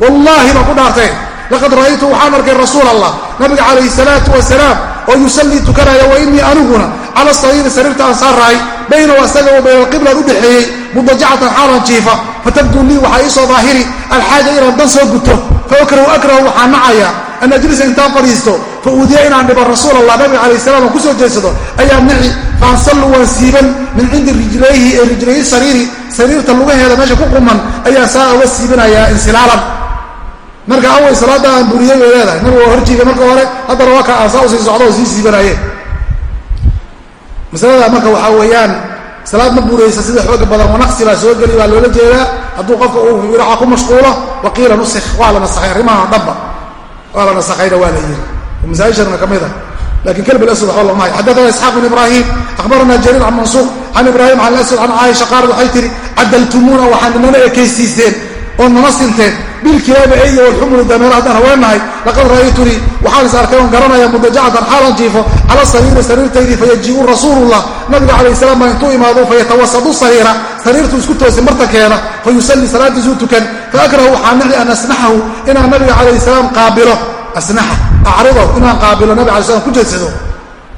wallaahi baan ku dhaarteen laqad ra'aytu waxaan arkay rasuul allah nabiga calayhi salaatu wasalaam oo yusallii tukanaya wa innii aniguna cala sariiri sariirta aan saarahay baynahu asaga wa bayna alqiblan u dhexeeyey mudajacatan xaalan jiifa fatabduu lii waxaa ii soo daahiri alxaaja inaan dan soo guto fakrahu akrahu waxaan nacayaa an ajlisa intaan fadhiisto fa uudiya inaan dhibo rasuul allah nabiga calayh salam aan ku soo jeedsado ayaa nici faansallu waan siiban min cindi rijlayhi ee rijlayi sariiri sariirta lugaheeda meesha ku quman ayaan saa uga siibanayaa insilaalan marka away salaada aan buriyey bay leedahay. Nabiga waa horjiiga marka hore haddana waa ka aan saa u sii socdo oo sii siibanayeen masalada marka waxaa weeyaan salaad ma buraysa sida xooga badan wanaqsi baa soo geli baa loola jeedaa. Hadduu qofka uu wiraca ku mashquulo waqiila nusikh waa la nasakhay arrimaha dhanba waa la nasakhayna waa la yiri masaaishana ka mid a. Lakin kalb aswad waxba lagma hay xadaana isxaaq bn ibrahim akhbarana jariir can mansuuq can ibrahim can aswad can caaisha qaalat waxay tihi cadaltumuuna oo nama sinteen bilkilaaba eyga walxumuli dameero haddaan haweenahay laqad ra'aytunii waxaan is arkay oon garanaya mudajacatan xaalan jiifo cala sariiri sariirtaydii fayajiibu rasuulullah nabiga calayh salam baa intuu imaado fayatawasadu sariira sariirtu isku toosin martankeena fa yusalli salaadiisuu tukan. Faakrahu waxaa nici an asnaxahu inaan nabiga calayh salaam qaabilo. Asnaxa acrido inaan qaabilo nabig alay slam ku jeedsado.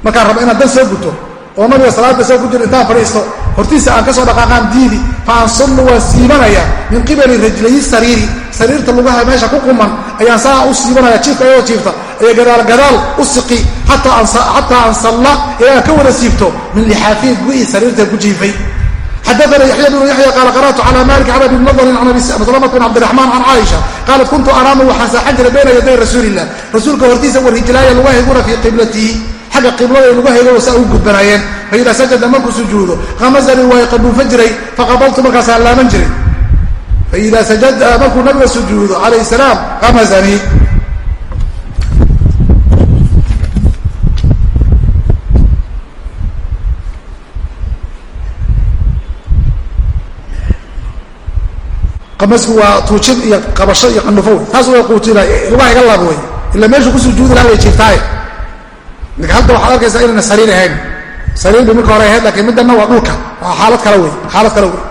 Markaan raba inaan dan soo guto oo nabiga salaada soo ku jiro intaan fadhiisto hortiisa aan ka soo dhaqaaqaan diidi fa waan siibanaya min qibali rajlayi sariiri. Sariirta lugaha meesha ku quman ayaan saa u siibanaya jiifka ayadoo jiifta. Ayaa gadaal gadaal u siqi xataa ansalla ilaa ka wada siibto min lixaafiin gu'ii sariirta ku jiifay. Xadaana yaxya bnu yaxya qaala qara'tu cala malik can abi nadrin can abisalamat bin cabdiraxmaan can caaisha. Qaalat kuntu anaamu waxaan saaxan jiray bayna yaday rasuulilah rasuulka hortiisa warijlaaya lugahayguna fii qiblatihi xagga qiblada lugahaygao saa ugu gudbanaayeen. Fa idaa sajada markuu sujuudo khamazanii waa qabuufan jiray faqabaltu markaasaan laaban jiray. Fa idaa sajada markuu nabiga sujuudo calayh salaam khamazanii qamasku waa tuujin iyo qabasho iyo qandhufo taas waa quutina lugaha iga laab wey ila meeshu ku sujuudi laha way jiirtaaye marka hadda waxaad arkaysaa inayna sariir ahayn. Bay marka hore ahayd lakiin middanna waa dhulka. Waa xaalad kale wey xaalad kale wey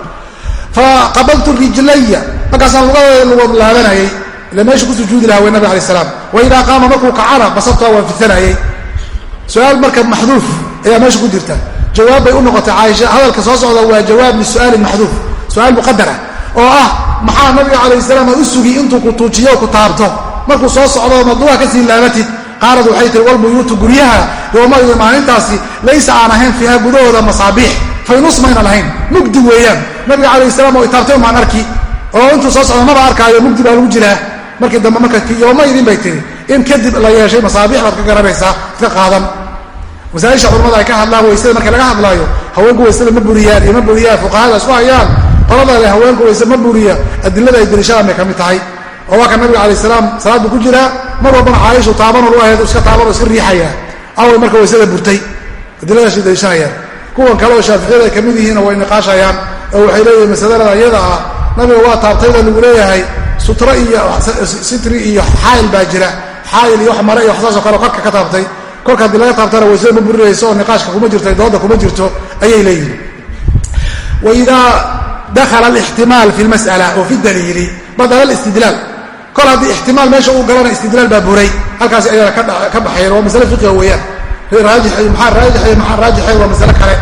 faqabaltu rijlaya markaasaan lugadeeda lugood laabanayay ila meeshu ku sujuudi laha wey nabig alay salaam. Wa idaa qaama markuu kacana basabtaa waan fidsanayay su'aal marka maxduuf ayaa meesha ku jirta. Jawaab bay u noqotay caaisha hadalka soo socda waa jawaab lisu'aalin maxduuf. Su'aal muqadara oo ah maxaa nabiga calayh salaam u sugi intuu ku tuujiyo ku taabto? Markuu soo socdo maduuha ka sii laabatid qaalad waxay tihi walbuyuutu guryaha yoomaidin maalintaasi laysa aan ahayn fiiha gudahooda masaabiix faynus mayna lahayn. Mugdi weeyaan. Nabiga calayh salaam oo itaabtay umaan arki. Oo intuu soo socdo maba arkaayo mugdi baa lagu jiraa. Markii dambe marka yoomaidin bay tihi in kadib la yeeshay masaabiix ka garanaysaa iska qaadan. Masaaisha culamada ay ka hadlaan waysada marka laga hadlaayo haweenku waysada ma buriyaan iyo ma buriyaan fuqahada isku hayaan. Qolada haweenku wayse ma buriya adilada ay daliishadaan bay ka mid tahay oo waa ka nabiga alay salaam. Salaad buu ku jiraa. Mar walbana caaishu taaban lu ahayd iska taaban oo iska riixaya away marka waysada burtay. Adiladaasay daliishanayaan kuwan kale oo shaaficiyada ka mid yihiinna way niqaashayaan oo waxay leeyihiin masalada iyada ah. Nabiga waa taabtayda lagu leeyahay. Sutro iyo sitri iyo xaayil baa jira. Xaayil iyo wax mare iyo waxsaasoo kale korka ka taabtay. Kolka haddii laga taabtana waysada ma burinayso oo niqaashka kuma jirto dooda kuma jirto ayay leeyihiin waidaa dakhala alixtimaal fi lmas'ala oo fi daliili badala alistidlaal kol haddii ixtimaal meesha uu galana istidlaal baa buray halkaasi ayana ka baxayan waa masale fiqiga weeyaan. Maxaa raajixay maxaa raajixay waa masale kale.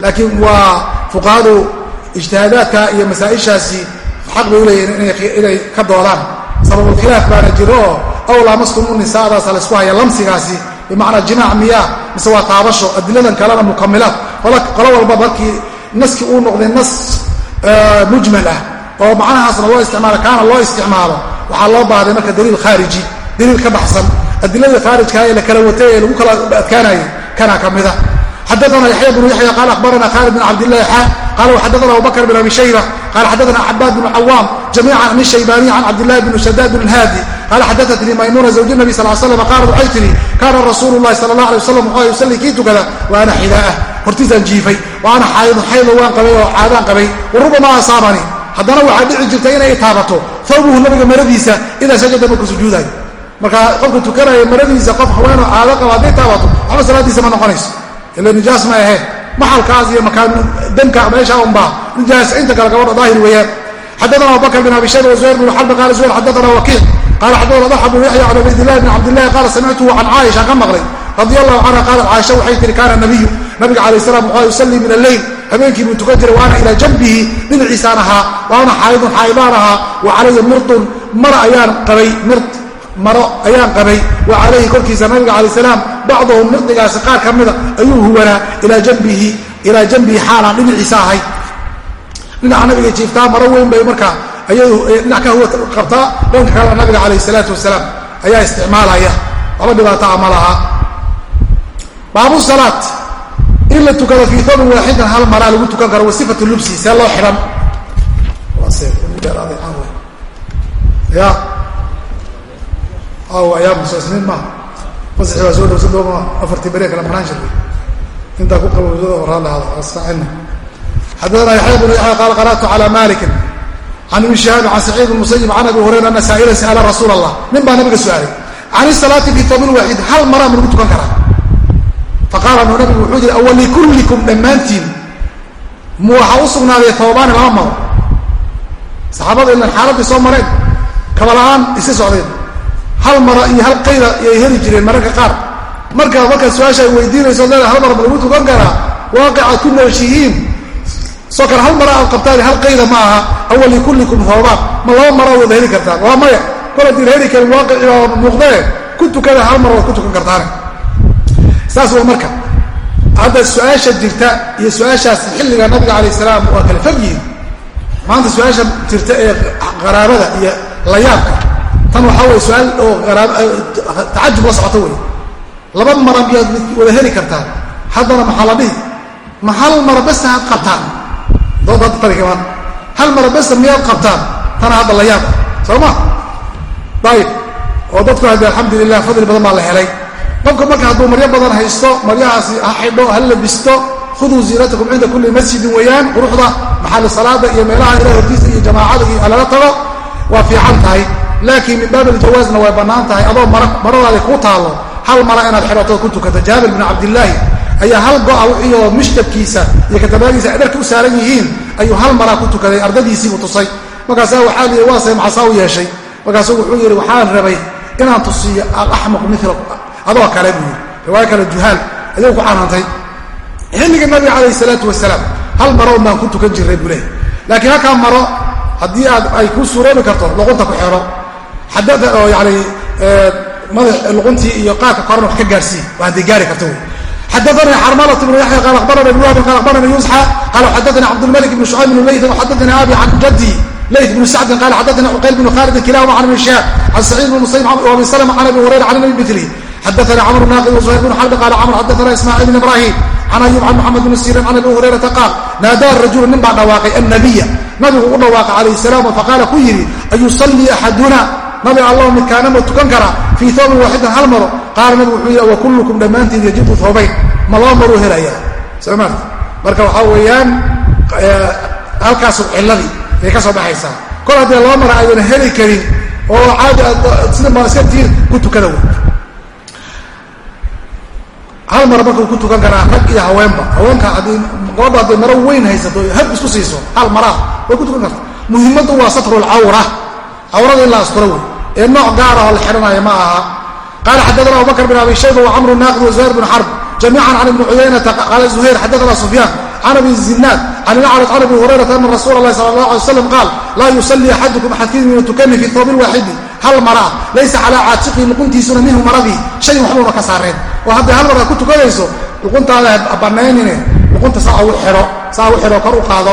Laakiin waa fuqahadu ijtihaadaadka iyo masaa-ishaasi xaq bay uleeyihin inay ka doodaan sababulkhilaaf baana jiro oo aw laamastum u nisaadaasa la isku haya lamsigaasi bimacnaa jimaac miyaa mise waa taabasho adiladan kalena mukamilaat qolo walba markii naskii uu noqday nas mujmal ah oo macnahaasna loo isticmaalo kaana loo isticmaalo waxaa loo baahday marka daliil khaariji daliil ka baxsan. Adiladii khaarijkaa ee la kala watay ee lagu kala adkaanayay kana ka mida. Xadaana yaxya bnu yaxya qaala akhbarana khaalid bin cabdillahi xa qala xadaana abubakr bin abi shayba qala xadaana cabaad bn cawaam jamiican an shaybaniy can cabdillahi bn shadaad bn haadi qala xadaatnii maymuna zawji nabi sal slam qaalat waxay tihi kaana rasuulu lahi sala allah alay waslam wuxuu yusalli kii tukada wa ana xidaa'ah hortiisaan jiifay wa xaydo waan qabay oo caadaan qabay wa asaabani. Haddana waxaa dhici jirta inay itaabato thawbuhu nabiga maradiisa idaa sajada markuu sujuudayo marka qofka tukanaya maradiisa qof haweenoo caado qaba hadday taabato waxba salaadiisa ma noqonayso. Ila nijaas ma aheen maxalkaas iyo makaan danka meesha unbaa nijaas inta kale gabadha daahir weeyaan xadaana abubakr bin abi shayba zuhayr bn xarbi qala zuhayr xadaana wakiic qala xadaana daxa bnu yaxya can cubaydillahi bn cabdillahi qaala samictuhu can caaisha ka maqlay radi allahu canha qaalat caaisha waxay tihi kaana nabiyu nabiga calayh salam wuxuu yusallii min alleyl habeenkii buu tukan jiray wa ana ilaa janbihi dhinaciisaan ahaa wa ana xaayidun xaayidaan ahaa wa calaya mirdun mara ayaan qabay mird maro ayaan qabay wa calayhi korkiisa nabiga calay salaam bacdahu mirdigaasi qaar ka mida ayuu huwanaa ilaa janbihi ilaa janbihi xaalaan dhinaciisa ahay dhinaca nabiga jiiftaa maro weyn bay markaa ayadu dhinac ka huwa qabtaa dhanka kalena nabiga calayh salaatu wasalaam ayaa isticmaalaya. Waxba dhibaataa ma laha baabu salaat. In la tukado fii thawbin waaxidan hal maraa lagu tukan karo wa sifatu lubsi see loo xidhan ya. Aw ayaam musaasniin maaha fasaxi waa soo dhowsa dooma afartii bere kale manaan jirtay intaa ku qabowsada horaa lahada astacina xadaana yaxya bnu yaxya qaala qara'tu cala malikin can ibni shihaabin can saciid bn musayib can abi hurayra ana saa'ilan sa'ala rasuul allah nin baa nabiga su'aalay can isalaati fii thawbin waaxid hal maraa ma faqaala nu nabigu wuxuu yidhi awalikullikum dhammaantiin mu waxaa u sugnaaday thawbaani laba maro saxaabada ilan xaaladdii soo mareen kabala'aan isa socdeen hal mara iyo hal qayda ayay heli jireen mararka qaar marka markaad su'aasha ay weydiinayso leeda hal mara ma lagu tukan karaa waaqicad ku nooshihiin soo kale hal mara aad qabtaan hal qayda ma aha awalikullikum thoobaan ma laba mara wada heli kartaan waa maya kol haddiin heli karin waaqicii baa muuqdee ku tukada hal mar waad ku tukan kartaane saas way marka. Hadda su'aasha jirta iyo su'aashaas xilliga nabiga calayh salaam waa kala fog maanta su'aasha jirta ee qaraabada iyo layaabka tan waxaa wey su'aal oo tacajub la socoto wey laba mara miyaad wada heli kartaan. Haddana maxaa la dhihi? Ma hal mara besa aad qabtaan? Dood hal mara besa miyaad qabtaan? Tana hadda layaabka soo ma? Ayib oo dadku hadde alxamdulilah fadli badan baa la helay qofka marka hadduu maryo badan haysto maryahaasi ha xidho ha labisto khuduu ziinatakum cinda kulli masjidin weeyaan quruxda maxalli salaada iyo meelaha ilaah hortiisa iyo jamaacada iyo lala tago waa fiican tahay. Laakiin min baab aljawaazna way bannaan tahay adoo maradaadi ku taallo hal mara inaad xidhato ku tukata. Jaabir bin cabdillaahi ayaa hal go-a wixiioo mishtabkiisa iyo katabaagiisa ay dharka u saaran yihiin ayuu hal maraa ku tukaday ardadiisiibuu tusay. Markaasaa waxaa liyi waase maxasaa u yeeshay? Markaasuu wuxuu yidhi waxaan rabay inaan tusiyo alaxmaqu mila adoo kale buu riwaayo kale juhaal adiga ku canaantay xilliga nabiga calayhi salaatu wasalaam hal maro un baan ku tukan jirray buu leehay laakiin halkaa maro haddii aad ay ku suuroobi karto luqunta ku xero xadada oo yani madax luquntii iyo qaarka korena wax ka gaarsiiy waa hadday gaari karto wey xadaanii camr naaqid wsuhayr bn xalbi qaala camr xadaana ismaaciil bn ibrahim can ayub can maxamed bn sirin can abi hurayrata qaal naadaa rajulu nin baa dhawaaqay annabiya nabigu u dhawaaqay calayh salaam faqaala ku yidhi ayusallii axaduna nabi allah midkaana ma tukan karaa fii toobin waaxidan hal maro qaala nabigu wuxuu yidhi wa kullukum dhammaantiin yajibu toobayn ma laba maruu helayaa soo maarta marka waxaa weeyaan halkaasu cilladii bay ka soo baxaysaa kol haddii laba mara aydan heli karin oo caadi sida maaskartiin ku tukada wey hal mara markuu ku tukan karaa rag iyo haweenba. Haweenka haddii gabadha hadday maro weyn haysato hab isku siiso hal maraa way ku tukan karta muhimaddu waa satrulcawra cawrada in la asturo wey. Ee nooc gaara oo la xidhanaya ma aha. Qaala xaddaana abubakr bin abi shayba wacamru naaqid wazuhayr bin xarb jamiican can ibni cuyaynata qaala zuhayr xaddaana sufyaan can abi zinaad can ilacraj can abi hurayrata ana rasuula allahi sala allah alay waslam qaal laa yusallii axadukum axadkiin inuu tukani fi toobi lwaaxidi hal maraa laysa calaa caatiqii luquntiisuna minhu maradii shay waxbuuna ka saareen oo hadday hal mar aad ku tukanayso luquntaada banaynine luqunta saa u xidho saa u xidho kor u qaado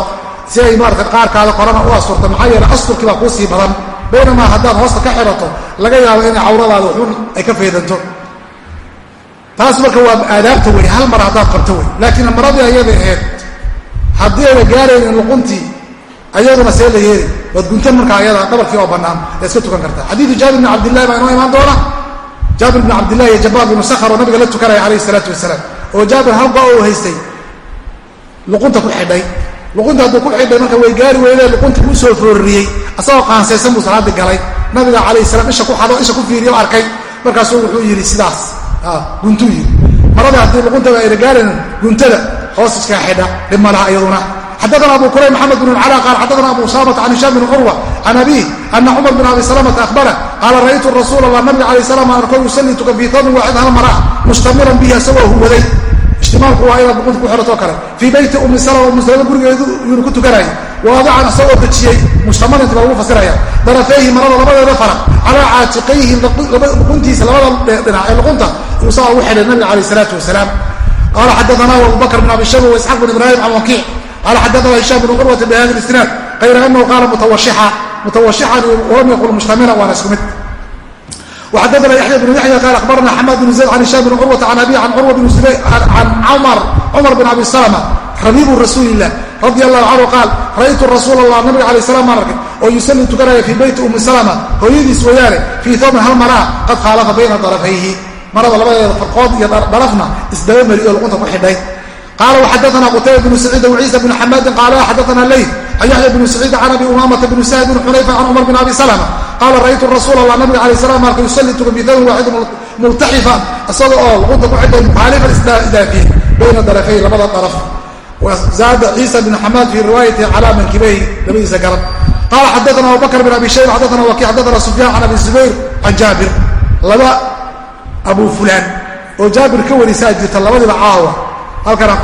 si ay maarata qaarkaada korana u asturto maxaa yeele asturkii baa kuu badan. Baynamaa haddaad hoosta ka xidhato laga yaabo inay cawradaada waxun ay ka faydanto. Taas marka waa aadaabta wey hal mar haddaad qabto wey laakiin maradii ayada aheed haddii ayna gaaraynin luquntii ayaduna see la yeeli waad guntan markaa ayada dhabarkii oo bannaan ee iska tukan kartaa. Xadiidu jaabir bn cabdillahi baa inoo imaan doona jaabir bn cabdillahi iyo jabaar binu sakhar oo nabiga la tukanaya calayhi isalaatu wasalaam. Oo jaabir hal go uu haystay luqunta ku xidhay. Luqunta hadduu ku xidhay marka way gaari weydee luqunta kuu soo foorriyey asagoo qaansaysan buu salaadii galay. Nabiga calayhi salaam isha ku xado isha ku fiiriyo arkay. Markaasuu wuxuu yidhi sidaas. Guntuu yidhi. Marada haddii luquntaa ayna gaarayn guntada hoos iskaa xidha dhib malaha iyaduna xadana abu kurayb maxamed bn cala qaal xadana abu usaamata can hishaam bn curwa can abiih ana cumar bn abi salamata ahbara qaala ra'aytu rasuul allah nabiga alayh salam arko yusallii tukan fii tawbin waaxid hal mara mustamiran bihi isagoo huwaday ishtimaalku waa inaad luqunta ku xidhatoo kale fii beyti ummi salama ummi salama gurigeedu yuuna ku tukanayay waadacan isagoo dejiyey mustamarinti baa lagu fasiraya darafayhi marada labadeeda fara calaa caatiqayhi luquntiisa labada dhinac ee luqunta yuu saa ugu xidhay nabiga alayh salaatu wasalaam qaala xadaana abubakr bn abi shayba waisxaaq bn ibrahim can wakiic qaala xadaana hishaam bn curwata bihada isnaad ayra anahu qaala mutawashixa mutawashixan walam yaqul mushtamiran waana isku mid وxadana yaحya بن yaحya qaal abarna xamad بن zayd can hishaam bn curwata can abi can curwa bn zubayr can cumar cumar bn abi salma rabiibu rasuuli الlah radi allahu canhu qaal ra'aytu rasuul allah nabiga alay salam baan arkay oo yusallii tukanaya fii beyti ummi salma hooyadiis wayaane fii tobin hal maraa qad khaalafa bayna darafayhi marada labadeeda farqood iyo dharafna isdaba mari oo luqunta ku xidhay qaala وxadana qutayba bnu saciid wciisa bn xamaadin qaala xadana leyt can yaxya bn saciid can abi umamata bn sahl bn xunayfa can cumar bn abi salma qaala ra'aytu rasuul allah nabiga alay salam marka yusallii tukan fii tobin waaxid multaxifan isaga oo luqunta ku xidhay mukhaalifan isdaafiyey bayna darafay labada daraf zaada ciisa bn xamaad fii riwaayati calaa mankibeyhi labadiisa garab qaala xadana abubakr bn abi shayba xadana waki xadana sufyaan can abi zubayr can jaabir laba abu fulaan oo jaabir ka warisaa jirta labadiiba caawa halkanaan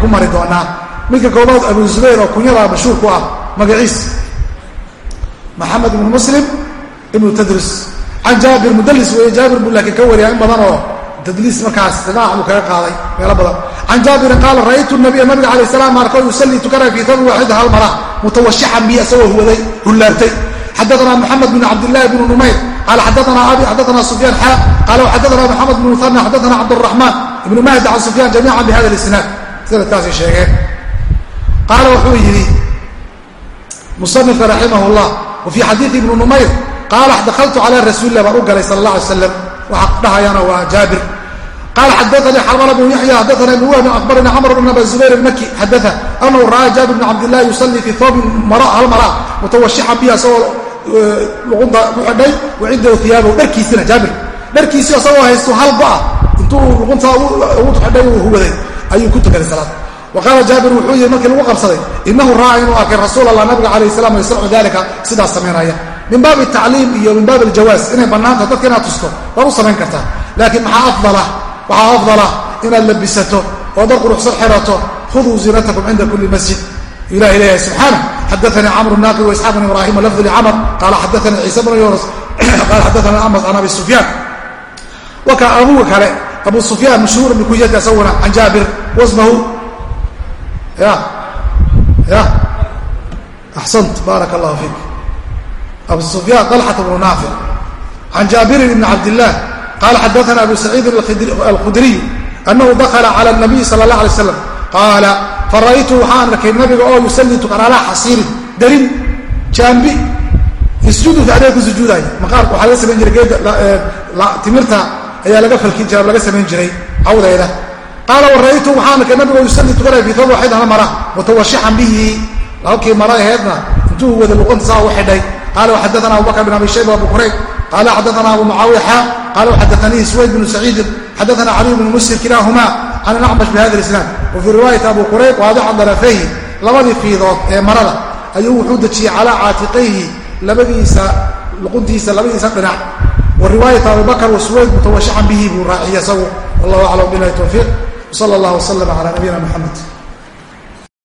ku mari doonaa. Midka koobaad abu zubayr oo kunyadaa mashhuur ku ah magaciis. Maxamed ibnu muslim ibnu tadris. Can jaabir mudallis weeye jaabir buu laakiin ka wariyaa in badan oo tadliis markaas tidaac buu kaga qaaday meelo badan. Can jaabirin qaala ra'aytu nabiya nabiga alay salam arko yusallii tukanaya fii tabin waaxida hal mara mutawashixan bi isagoo huwaday hullaartay xadana moxamed bn cabdillahi bn numayr qaala xadana abi xadana sufyaan xa qaala xadana moxamed bn muhana xadana cabduraxmaan ibnu mahdi can sufyaan jamiican bihada isnaad sanadkaasay sheegeen qaala wuxuu yidhi musanifka raximah llah wa fii xadiidi numayr qaala dakaltu cala rasuuli lah baan u galay sala allah alay slam waxaa dhahayana waa jaabir qaala xadaanii xarmala bnu yaxya xadaana ibn wahbin akbarani camr bn abi zubayr maki xadaa anahu ra'aa jaabir bn cabdillahi yusallii fii thoobin hal mara mutawashixan bihi asagoo luqunta ku xidhay dharkiisina jaabir. Dharkiisii asagoo haysto hal go'a intuu luqunta ugu ayuu ku tukaday salaad. Wa jaabir wuxuu yihi markii lagu qabsaday inahu ra'aa inuu arkay rasuul allah nabiga calayh salam yasnacu dalika sidaas samaynaya min baabi tacliim iyo min baabi aljawaaz inay bannaantaho dadka inaad tusto waad u samayn kartaa. Laakiin maxaa afdala waxaa afdala inaad labisato oo dar quruxsan xerato khuduu ziinatakum cinda kuli masjid ilahi leeyahay subxaana xadaanii camru naaqi waisxaaq bn ibrahim lafdu licamr qaala xadaanii ciisa bn yunus. Qaala xadaana amas can abi sufyaan waka abuga kale abu sufyaan mashhuur bikuyati asaguna can jaabir wasmahu. Ya. Ya. Axsant baaraka allahu fiik abu sufyaan طalxat bnu naafic can jaabirin ibni cabdillaah qaala xadaana abu saciidin alkhudriy anahu dakla cala nabiy sala اlah alay slam qaala fara'aytu waxaan arkay nabiga oo yusalli tukan alaa xasiirin darin jaambi isjudu ficdeed ku sujuudaya maqaarka waxaa laga samayn jiray geeda timirta ayaa laga falkin jira laga samayn jiray cawdeeda. Qaala wara'aytu waxaan arkay nabiga oo yusalli tukanaya fi thawb waxid hal mara mutawashixan bihi. Halkii mara aheedna intuu wada luqanta saa u xidhay. Qaala xadaana abubakr bin abi shayba abu kurayb qaala xadaana abu mucaawiya. Xa qaala xadaanii suwayd bnu saciidin xadaana caliy bnu musir kilaahuma can alacmash bi hada isnaad wa fii riwaayati abu qurayb waadica darafayhi labadii fiidood ee marada ayuu wuxuu dejiyey calaa caatiqayhi labadiisa luquntiisa labadiisa dhinac. Wa riwaayata abubakr wa suwayd mutawashaxan bihi buu raaciya isagu. Wallahu aclam bilahi towfiiq wsala allah wslama cala nabiyina muxamed